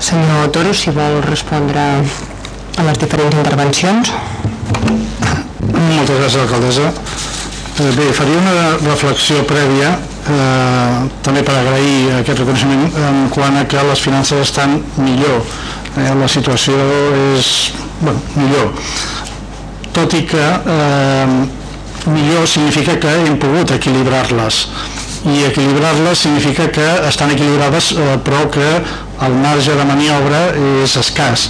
Senyor Toro si vol respondre a les diferents intervencions. Moltes gràcies, alcaldessa. Eh, Bé, faria una reflexió prèvia eh, també per agrair aquest reconeixement en quant a que les finances estan millor. Eh, la situació és bueno, millor. Tot i que eh, millor significa que hem pogut equilibrar-les i equilibrar-les significa que estan equilibrades eh, però que el marge de maniobra és escàs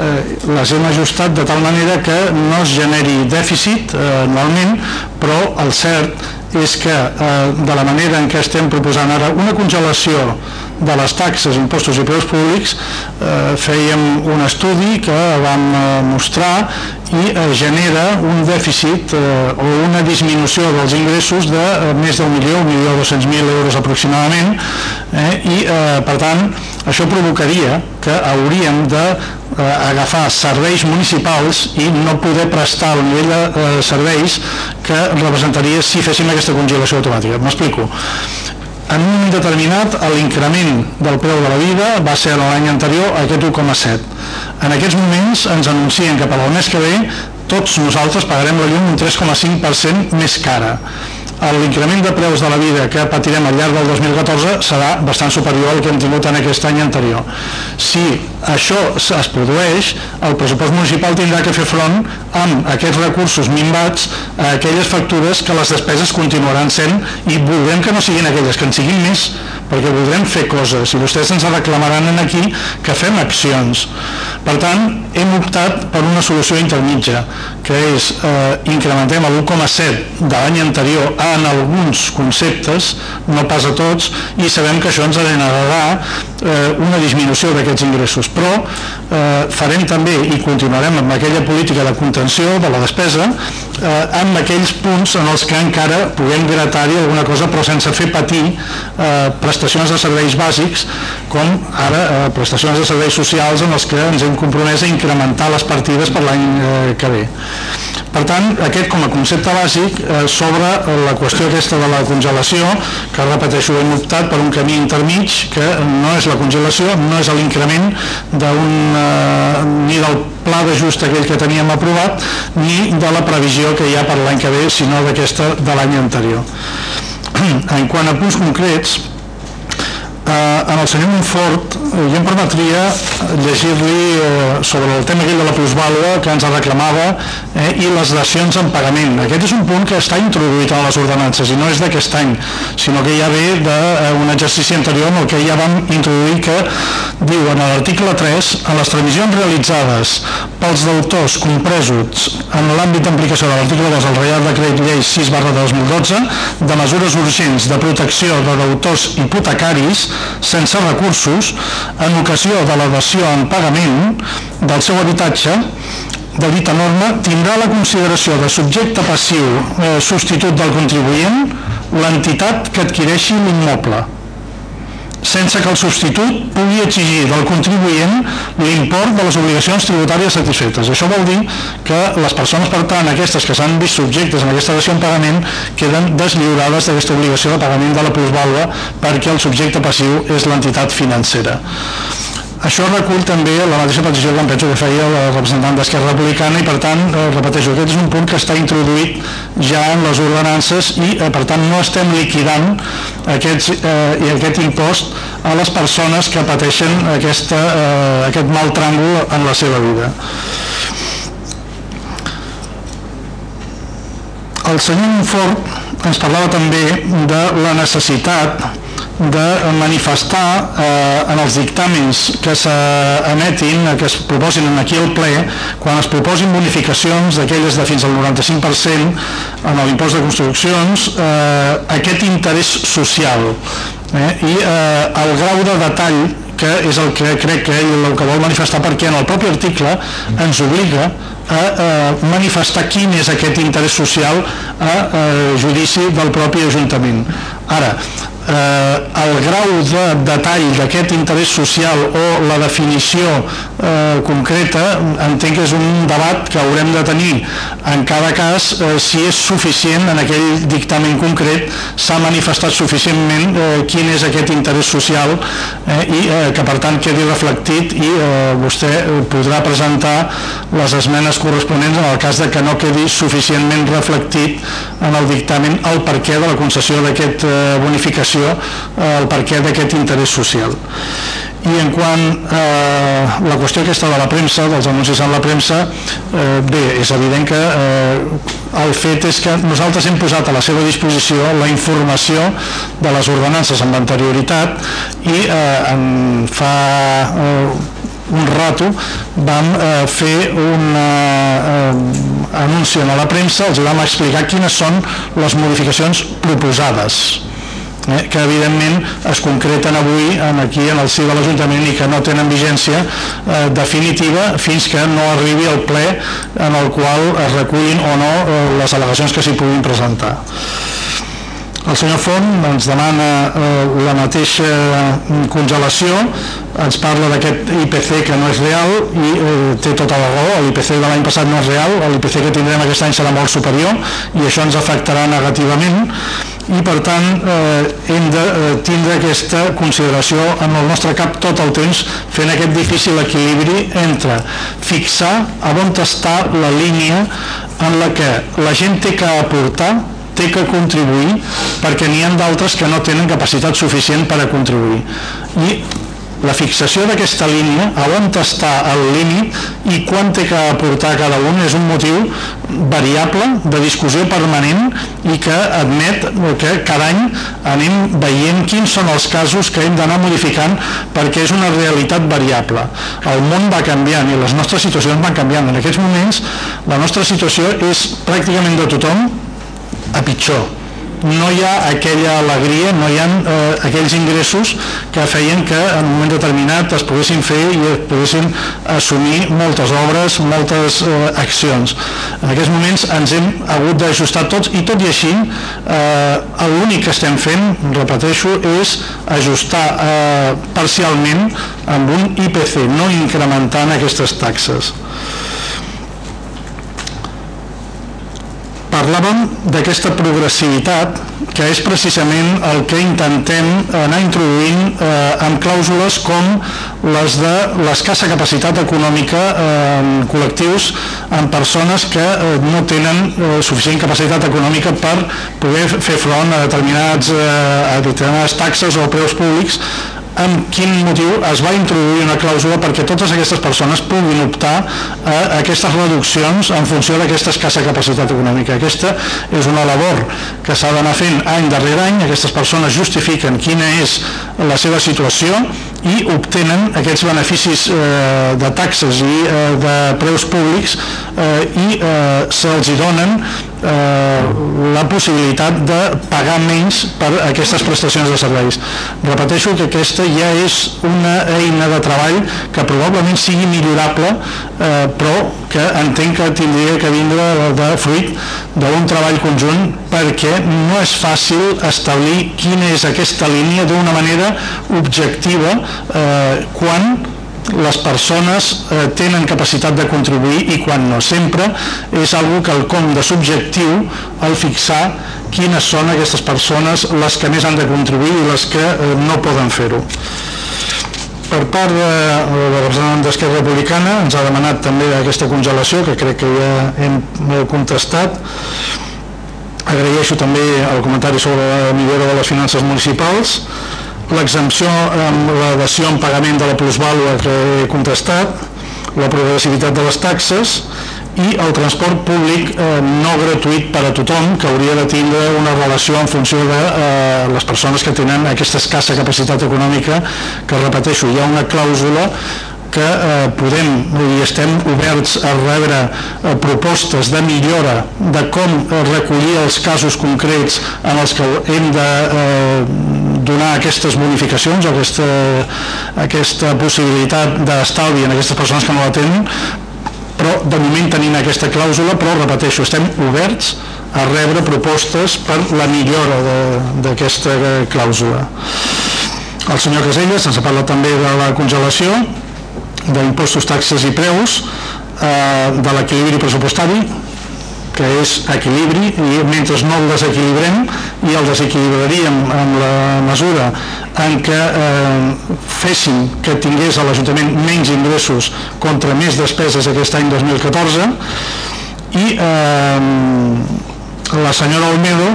eh, les hem ajustat de tal manera que no es generi dèficit eh, anualment, però el cert és que eh, de la manera en què estem proposant ara una congelació de les taxes, impostos i preus públics eh, fèiem un estudi que vam eh, mostrar i genera un dèficit eh, o una disminució dels ingressos de eh, més d'un milió, un milió dos mil euros aproximadament eh, i eh, per tant això provocaria que hauríem de eh, agafar serveis municipals i no poder prestar el nivell de eh, serveis que representaria si féssim aquesta congelació automàtica. M'explico. En un determinat, l'increment del preu de la vida va ser l'any anterior aquest 1,7. En aquests moments ens anuncien que per al mes que ve tots nosaltres pagarem la llum un 3,5% més cara l'increment de preus de la vida que patirem al llarg del 2014 serà bastant superior al que hem tingut en aquest any anterior. Si això es produeix, el pressupost municipal tindrà que fer front amb aquests recursos minvats a aquelles factures que les despeses continuaran sent i voldrem que no siguin aquelles, que en siguin més, perquè voldrem fer coses i vostès ens reclamaran aquí que fem accions. Per tant, hem optat per una solució intermitja, que és eh, incrementem l'1,7 de l'any anterior en alguns conceptes, no pas a tots, i sabem que això ens generarà eh, una disminució d'aquests ingressos, però eh, farem també i continuarem amb aquella política de contenció de la despesa eh, amb aquells punts en els que encara puguem gratar-hi alguna cosa però sense fer patir eh, prestacions de serveis bàsics com ara eh, prestacions de serveis socials en els que ens hem compromès a incrementar les partides per l'any eh, que ve. Per tant, aquest com a concepte bàsic eh, sobre la qüestió aquesta de la congelació, que repeteixo, hem optat per un camí intermig, que no és la congelació, no és l'increment eh, ni del pla d'ajust aquell que teníem aprovat, ni de la previsió que hi ha per l'any que ve, sinó d'aquesta de l'any anterior. En quant a punts concrets, en el senyor Montfort eh, jo em permetria llegir-li eh, sobre el tema aquell de la plusvàlua que ens reclamava eh, i les dacions en pagament. Aquest és un punt que està introduït en les ordenances i no és d'aquest any, sinó que ja ve d'un eh, exercici anterior en el que ja vam introduir que diu en l'article 3 en les transmissions realitzades pels deutors compresos en l'àmbit d'aplicació de l'article 2 del Reial Decret Llei 6 barra 2012 de mesures urgents de protecció de deutors hipotecaris sense recursos en ocasió de la en pagament del seu habitatge de dita norma tindrà la consideració de subjecte passiu eh, substitut del contribuent l'entitat que adquireixi l'immoble sense que el substitut pugui exigir del contribuent l'import de les obligacions tributàries satisfetes. Això vol dir que les persones, per tant, aquestes que s'han vist subjectes en aquesta dació en pagament, queden deslliurades d'aquesta obligació de pagament de la plusvàlua perquè el subjecte passiu és l'entitat financera. Això recull també la mateixa petició que em penso que feia el representant d'Esquerra Republicana i per tant, eh, repeteixo, aquest és un punt que està introduït ja en les ordenances i eh, per tant no estem liquidant aquests, eh, i aquest impost a les persones que pateixen aquesta, eh, aquest mal tràngol en la seva vida. El senyor Monfort ens parlava també de la necessitat de manifestar eh, en els dictàmens que s'emetin, que es proposin aquí al ple, quan es proposin bonificacions d'aquelles de fins al 95% en l'impost de construccions, eh, aquest interès social eh, i eh, el grau de detall que és el que crec que ell el que vol manifestar perquè en el propi article ens obliga a, a manifestar quin és aquest interès social a, a judici del propi Ajuntament. Ara, eh, el grau de detall d'aquest interès social o la definició eh, concreta entenc que és un debat que haurem de tenir. En cada cas eh, si és suficient en aquell dictamen concret s'ha manifestat suficientment eh, quin és aquest interès social eh, i eh, que per tant quedi reflectit i eh, vostè podrà presentar les esmenes corresponents en el cas de que no quedi suficientment reflectit en el dictamen el perquè de la concessió d'aquest eh, bonificació eh, el perquè d'aquest interès social. I en quant a eh, la qüestió aquesta de la premsa, dels anuncis en la premsa, eh, bé, és evident que eh, el fet és que nosaltres hem posat a la seva disposició la informació de les ordenances amb anterioritat i eh, en fa eh, un rato vam eh, fer un eh, anunci a la premsa, els vam explicar quines són les modificacions proposades eh, que evidentment es concreten avui en aquí en el si de l'Ajuntament i que no tenen vigència eh, definitiva fins que no arribi el ple en el qual es recullin o no eh, les al·legacions que s'hi puguin presentar. El senyor Font ens demana eh, la mateixa congelació, ens parla d'aquest IPC que no és real i eh, té tota la raó, l'IPC de l'any passat no és real, l'IPC que tindrem aquest any serà molt superior i això ens afectarà negativament. I per tant eh, hem de eh, tindre aquesta consideració en el nostre cap tot el temps fent aquest difícil equilibri entre fixar a on està la línia en la que la gent té que aportar té que contribuir perquè n'hi ha d'altres que no tenen capacitat suficient per a contribuir. I la fixació d'aquesta línia, a on està el límit i quan té que aportar cada un és un motiu variable de discussió permanent i que admet que cada any anem veient quins són els casos que hem d'anar modificant perquè és una realitat variable. El món va canviant i les nostres situacions van canviant. En aquests moments la nostra situació és pràcticament de tothom a pitjor no hi ha aquella alegria, no hi ha eh, aquells ingressos que feien que en un moment determinat es poguessin fer i es poguessin assumir moltes obres, moltes eh, accions. En aquests moments ens hem hagut d'ajustar tots i tot i així eh, l'únic que estem fent, repeteixo, és ajustar eh, parcialment amb un IPC, no incrementant aquestes taxes. Parlàvem d'aquesta progressivitat que és precisament el que intentem anar introduint eh, amb clàusules com les de l'escassa capacitat econòmica eh, en col·lectius en persones que eh, no tenen eh, suficient capacitat econòmica per poder fer front a determinats eh, a determinades taxes o preus públics amb quin motiu es va introduir una clàusula perquè totes aquestes persones puguin optar a aquestes reduccions en funció d'aquesta escassa capacitat econòmica. Aquesta és una labor que s'ha d'anar fent any darrere any, aquestes persones justifiquen quina és la seva situació i obtenen aquests beneficis eh, de taxes i eh, de preus públics eh, i eh, se'ls donen eh, la possibilitat de pagar menys per aquestes prestacions de serveis. Repeteixo que aquesta ja és una eina de treball que probablement sigui millorable, eh, però que entenc que tindria que vindre de fruit d'un treball conjunt perquè no és fàcil establir quina és aquesta línia d'una manera objectiva eh, quan les persones eh, tenen capacitat de contribuir i quan no. Sempre és algo que el com de subjectiu al fixar quines són aquestes persones les que més han de contribuir i les que eh, no poden fer-ho. Per part de, de la representant d'Esquerra Republicana ens ha demanat també aquesta congelació que crec que ja hem contestat. Agraeixo també el comentari sobre la millora de les finances municipals l'exempció amb la dació en pagament de la plusvàlua que he contestat, la progressivitat de les taxes i el transport públic eh, no gratuït per a tothom que hauria de tindre una relació en funció de eh, les persones que tenen aquesta escassa capacitat econòmica que repeteixo, hi ha una clàusula que eh, podem i estem oberts a rebre eh, propostes de millora de com eh, recollir els casos concrets en els que hem de eh, donar aquestes bonificacions aquesta, aquesta possibilitat d'estalvi en aquestes persones que no la tenen però de moment tenim aquesta clàusula però repeteixo, estem oberts a rebre propostes per la millora d'aquesta clàusula. El senyor Caselles ens ha parlat també de la congelació d'impostos, taxes i preus, eh, de l'equilibri pressupostari, que és equilibri, i mentre no el desequilibrem, i el desequilibraríem amb la mesura en què eh, féssim que tingués a l'Ajuntament menys ingressos contra més despeses aquest any 2014, i eh, la senyora Olmedo,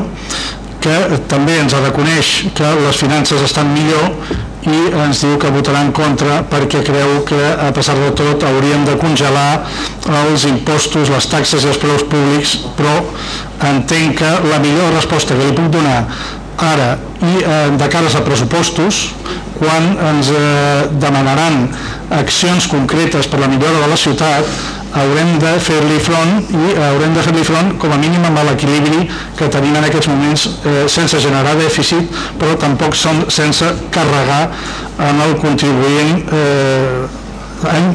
que també ens reconeix que les finances estan millor i ens diu que votarà en contra perquè creu que a pesar de tot hauríem de congelar els impostos, les taxes i els preus públics però entenc que la millor resposta que li puc donar ara i eh, de cares a pressupostos quan ens eh, demanaran accions concretes per la millora de la ciutat haurem de fer-li front i haurem de fer-li front com a mínim amb l'equilibri que tenim en aquests moments eh, sense generar dèficit però tampoc són sense carregar en el contribuent eh, en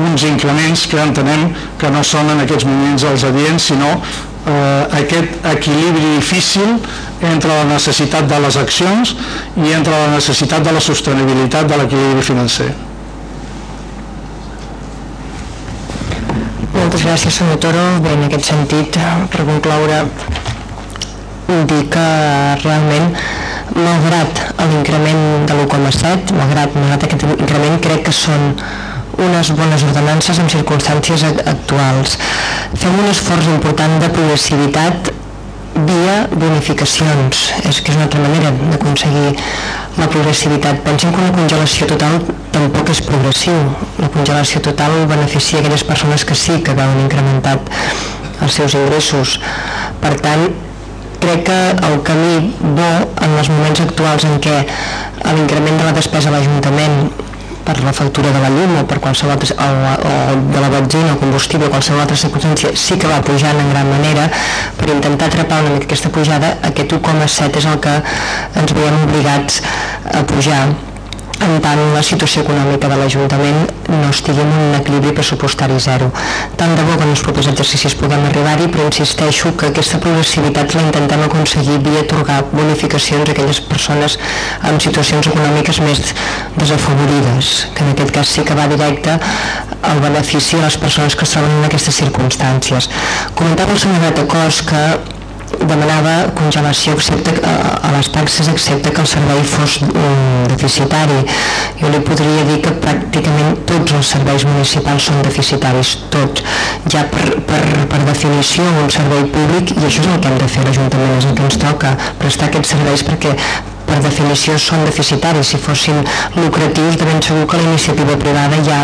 uns increments que entenem que no són en aquests moments els adients sinó eh, aquest equilibri difícil entre la necessitat de les accions i entre la necessitat de la sostenibilitat de l'equilibri financer. Moltes gràcies, senyor Toro. Bé, en aquest sentit, per concloure, dir que realment, malgrat l'increment de l'1,7, malgrat, malgrat aquest increment, crec que són unes bones ordenances en circumstàncies actuals. Fem un esforç important de progressivitat via bonificacions. És que és una altra manera d'aconseguir la progressivitat. Pensen que una congelació total tampoc és progressiu. La congelació total beneficia aquelles persones que sí que veuen incrementat els seus ingressos. Per tant, crec que el camí bo en els moments actuals en què l'increment de la despesa a l'Ajuntament per la factura de la llum o per qualsevol altra, o, o de la benzina o combustible o qualsevol altra circumstància sí que va pujant en gran manera per intentar atrapar una mica aquesta pujada aquest 1,7 és el que ens veiem obligats a pujar en tant la situació econòmica de l'Ajuntament no estigui en un equilibri pressupostari zero. Tant de bo que en els propers exercicis puguem arribar-hi, però insisteixo que aquesta progressivitat la intentem aconseguir via atorgar bonificacions a aquelles persones amb situacions econòmiques més desafavorides, que en aquest cas sí que va directe al benefici a les persones que es troben en aquestes circumstàncies. Comentava el senyor Gatacós que demanava congelació excepte, a, a les taxes excepte que el servei fos um, deficitari. Jo li podria dir que pràcticament tots els serveis municipals són deficitaris, tots. Ja per, per, per definició un servei públic, i això és el que hem de fer l'Ajuntament, és el que ens toca, prestar aquests serveis perquè per definició són deficitaris. Si fossin lucratius, de ben segur que la iniciativa privada ja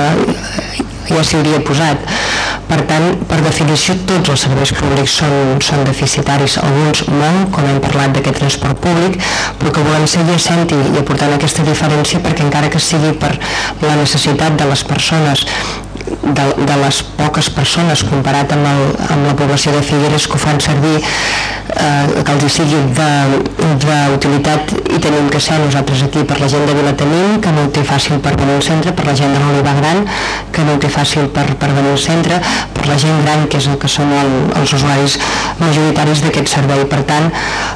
ja s'hi hauria posat. Per tant, per definició, tots els serveis públics són, són deficitaris, alguns molt, com hem parlat d'aquest transport públic, però que volem seguir sent i, i aportant aquesta diferència perquè encara que sigui per la necessitat de les persones de, de les poques persones comparat amb, el, amb la població de Figueres que ho fan servir eh, que els sigui d'utilitat i tenim que ser nosaltres aquí per la gent de Vilatenim que no ho té fàcil per venir al centre per la gent de l'Oliva Gran que no té fàcil per, per venir al centre per la gent gran que és el que són el, els usuaris majoritaris d'aquest servei. Per tant,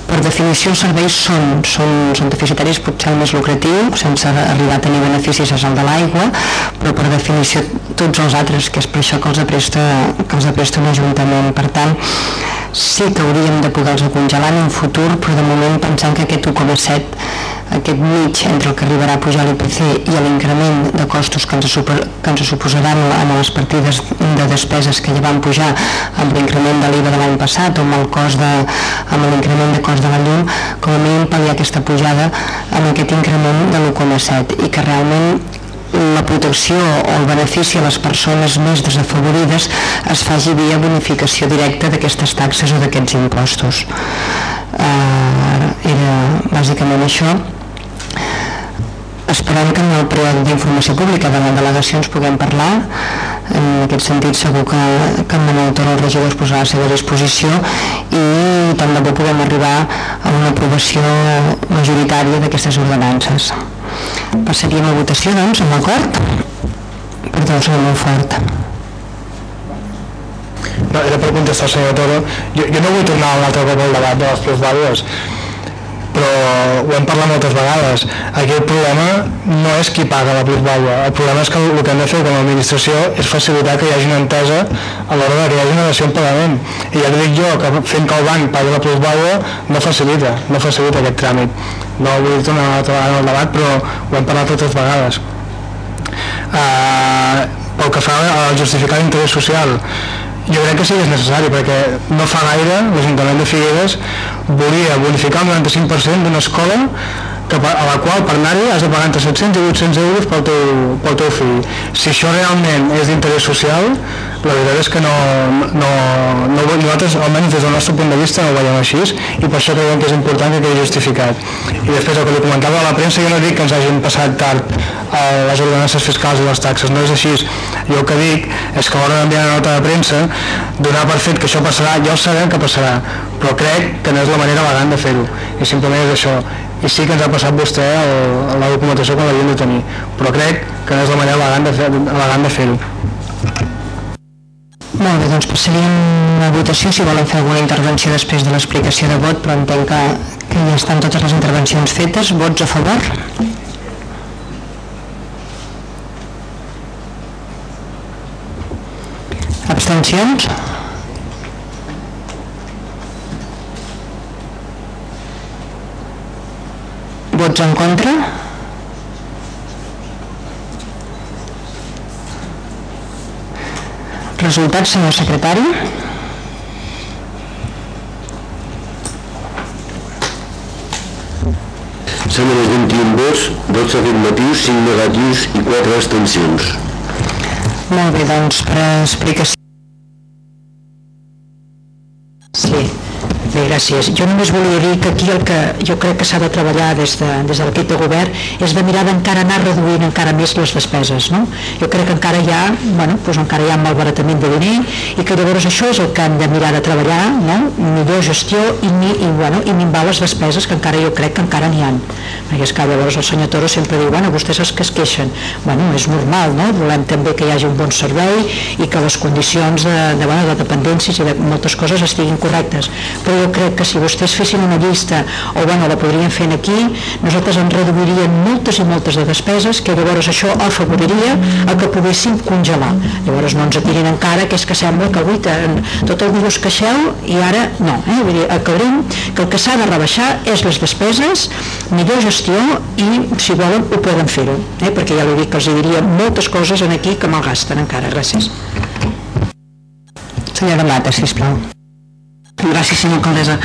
per definició els serveis són, són, són deficitaris potser el més lucratiu sense arribar a tenir beneficis és el de l'aigua però per definició tots els altres que és per això que els apresta, que els apresta un ajuntament. Per tant sí que hauríem de poder-los congelar en un futur, però de moment pensant que aquest 1,7, aquest mig entre el que arribarà a pujar l'IPC i l'increment de costos que ens, super, que ens suposaran en les partides de despeses que ja van pujar amb l'increment de l'IVA de l'any passat o amb cost de, amb l'increment de cost de la llum, com a mínim pal·liar aquesta pujada amb aquest increment de l'1,7 i que realment la protecció o el benefici a les persones més desafavorides es faci via bonificació directa d'aquestes taxes o d'aquests impostos. Eh, era bàsicament això. Esperem que en el període d'informació pública de les delegacions puguem parlar en aquest sentit segur que, que en Manuel Toro el regidor es posarà a la seva disposició i tant de bo puguem arribar a una aprovació majoritària d'aquestes ordenances. Passaríem a votació, doncs, amb l'acord? Perdó, sóc molt fort. No, era per contestar senyor Toro. Jo, jo no vull tornar un altre cop al debat de les plusvàlues, però ho hem parlat moltes vegades. Aquí el problema no és qui paga la plusvàlua, el problema és que el que hem de fer com a administració és facilitar que hi hagi una entesa a l'hora que hi hagi una dació en pagament. I ja dic jo que fent que el banc pagui la plusvàlua no facilita, no facilita aquest tràmit. No vull tornar una altra vegada al debat, però ho hem parlat totes vegades. Uh, pel que fa a justificar l'interès social, jo crec que sí que és necessari perquè no fa gaire l'Ajuntament de Figueres volia bonificar el 95% d'una escola que, a la qual per anar-hi has de pagar entre 700 i 800 euros pel teu, pel teu fill. Si això realment és d'interès social, la veritat és que no, no, no, nosaltres, almenys des del nostre punt de vista, no ho veiem així i per això creiem que és important que quedi justificat. I després el que li comentava a la premsa, jo no dic que ens hagin passat tard a les ordenances fiscals i les taxes, no és així. Jo el que dic és que a l'hora d'enviar una nota de premsa, donar per fet que això passarà, ja ho sabem que passarà, però crec que no és la manera elegant de fer-ho. I simplement és això i sí que ens ha passat vostè el, la documentació quan l'havíem de tenir però crec que no és la manera elegant de, fer, elegant de fer-ho Molt bé, doncs passaríem a votació si volen fer alguna intervenció després de l'explicació de vot, però entenc que, que ja estan totes les intervencions fetes. Vots a favor? Abstencions? Vots en contra? Resultats, senyor secretari? S'han emès 21 vots, 12 afirmatius, 5 negatius i 4 abstencions. Molt bé, doncs per explicació... Sí, bé, gràcies. Jo només volia dir que aquí el que jo crec que s'ha de treballar des de, des de l'equip de govern és de mirar d'encara anar reduint encara més les despeses, no? Jo crec que encara hi ha, bueno, doncs encara hi ha malbaratament de diner i que llavors això és el que hem de mirar de treballar, no? Millor gestió i, mi, i, bueno, i minvar les despeses que encara jo crec que encara n'hi ha. Perquè és que llavors el senyor Toro sempre diu, bueno, vostès els que es queixen. Bueno, és normal, no? Volem també que hi hagi un bon servei i que les condicions de, de, bueno, de dependències i de moltes coses estiguin correctes. Però jo crec que si vostès fessin una llista o bueno, la podrien fer aquí, nosaltres en reduiríem moltes i moltes de despeses que llavors això afavoriria el que poguéssim congelar. Llavors no ens atirin encara que és que sembla que avui tot el dia us queixeu i ara no. Eh? Vull dir, acabem que el que s'ha de rebaixar és les despeses, millor gestió i si volen ho poden fer-ho, eh? perquè ja l'he dit que els diria moltes coses en aquí que malgasten encara. Gràcies. Senyora Mata, sisplau. Gràcies, senyora alcaldessa.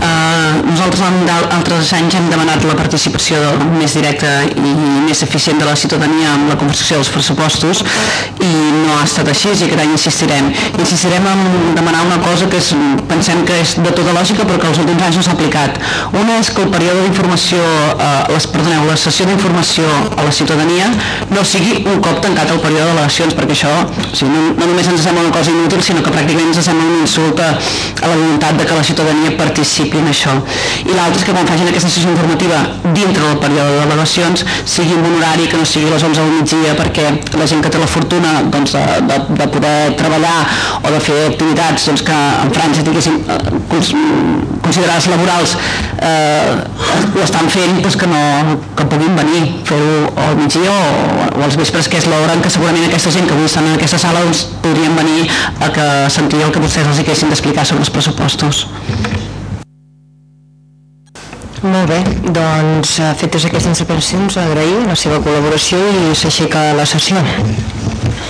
Uh, nosaltres en altres anys hem demanat la participació més directa i més eficient de la ciutadania amb la conversació dels pressupostos i no ha estat així i aquest any insistirem. Insistirem en demanar una cosa que és, pensem que és de tota lògica però que els últims anys no s'ha aplicat. Una és que el període d'informació, uh, les, perdoneu, la sessió d'informació a la ciutadania no sigui un cop tancat el període d'eleccions perquè això o sigui, no, no només ens sembla una cosa inútil sinó que pràcticament ens sembla un insult a la voluntat voluntat de que la ciutadania participi en això. I l'altre és que quan facin aquesta sessió informativa dintre del període de delegacions sigui un horari que no sigui les 11 del migdia perquè la gent que té la fortuna doncs, de, de, de poder treballar o de fer activitats doncs, que en França diguéssim eh, considerades laborals eh, ho estan fent doncs, que, no, que puguin venir fer-ho al migdia o, o als vespres que és l'hora en què segurament aquesta gent que avui estan en aquesta sala doncs, podrien venir a que sentir el que vostès els haguessin d'explicar sobre els pressupostos pressupostos. Molt bé, doncs fetes aquestes intervencions agrair la seva col·laboració i s'aixeca la sessió.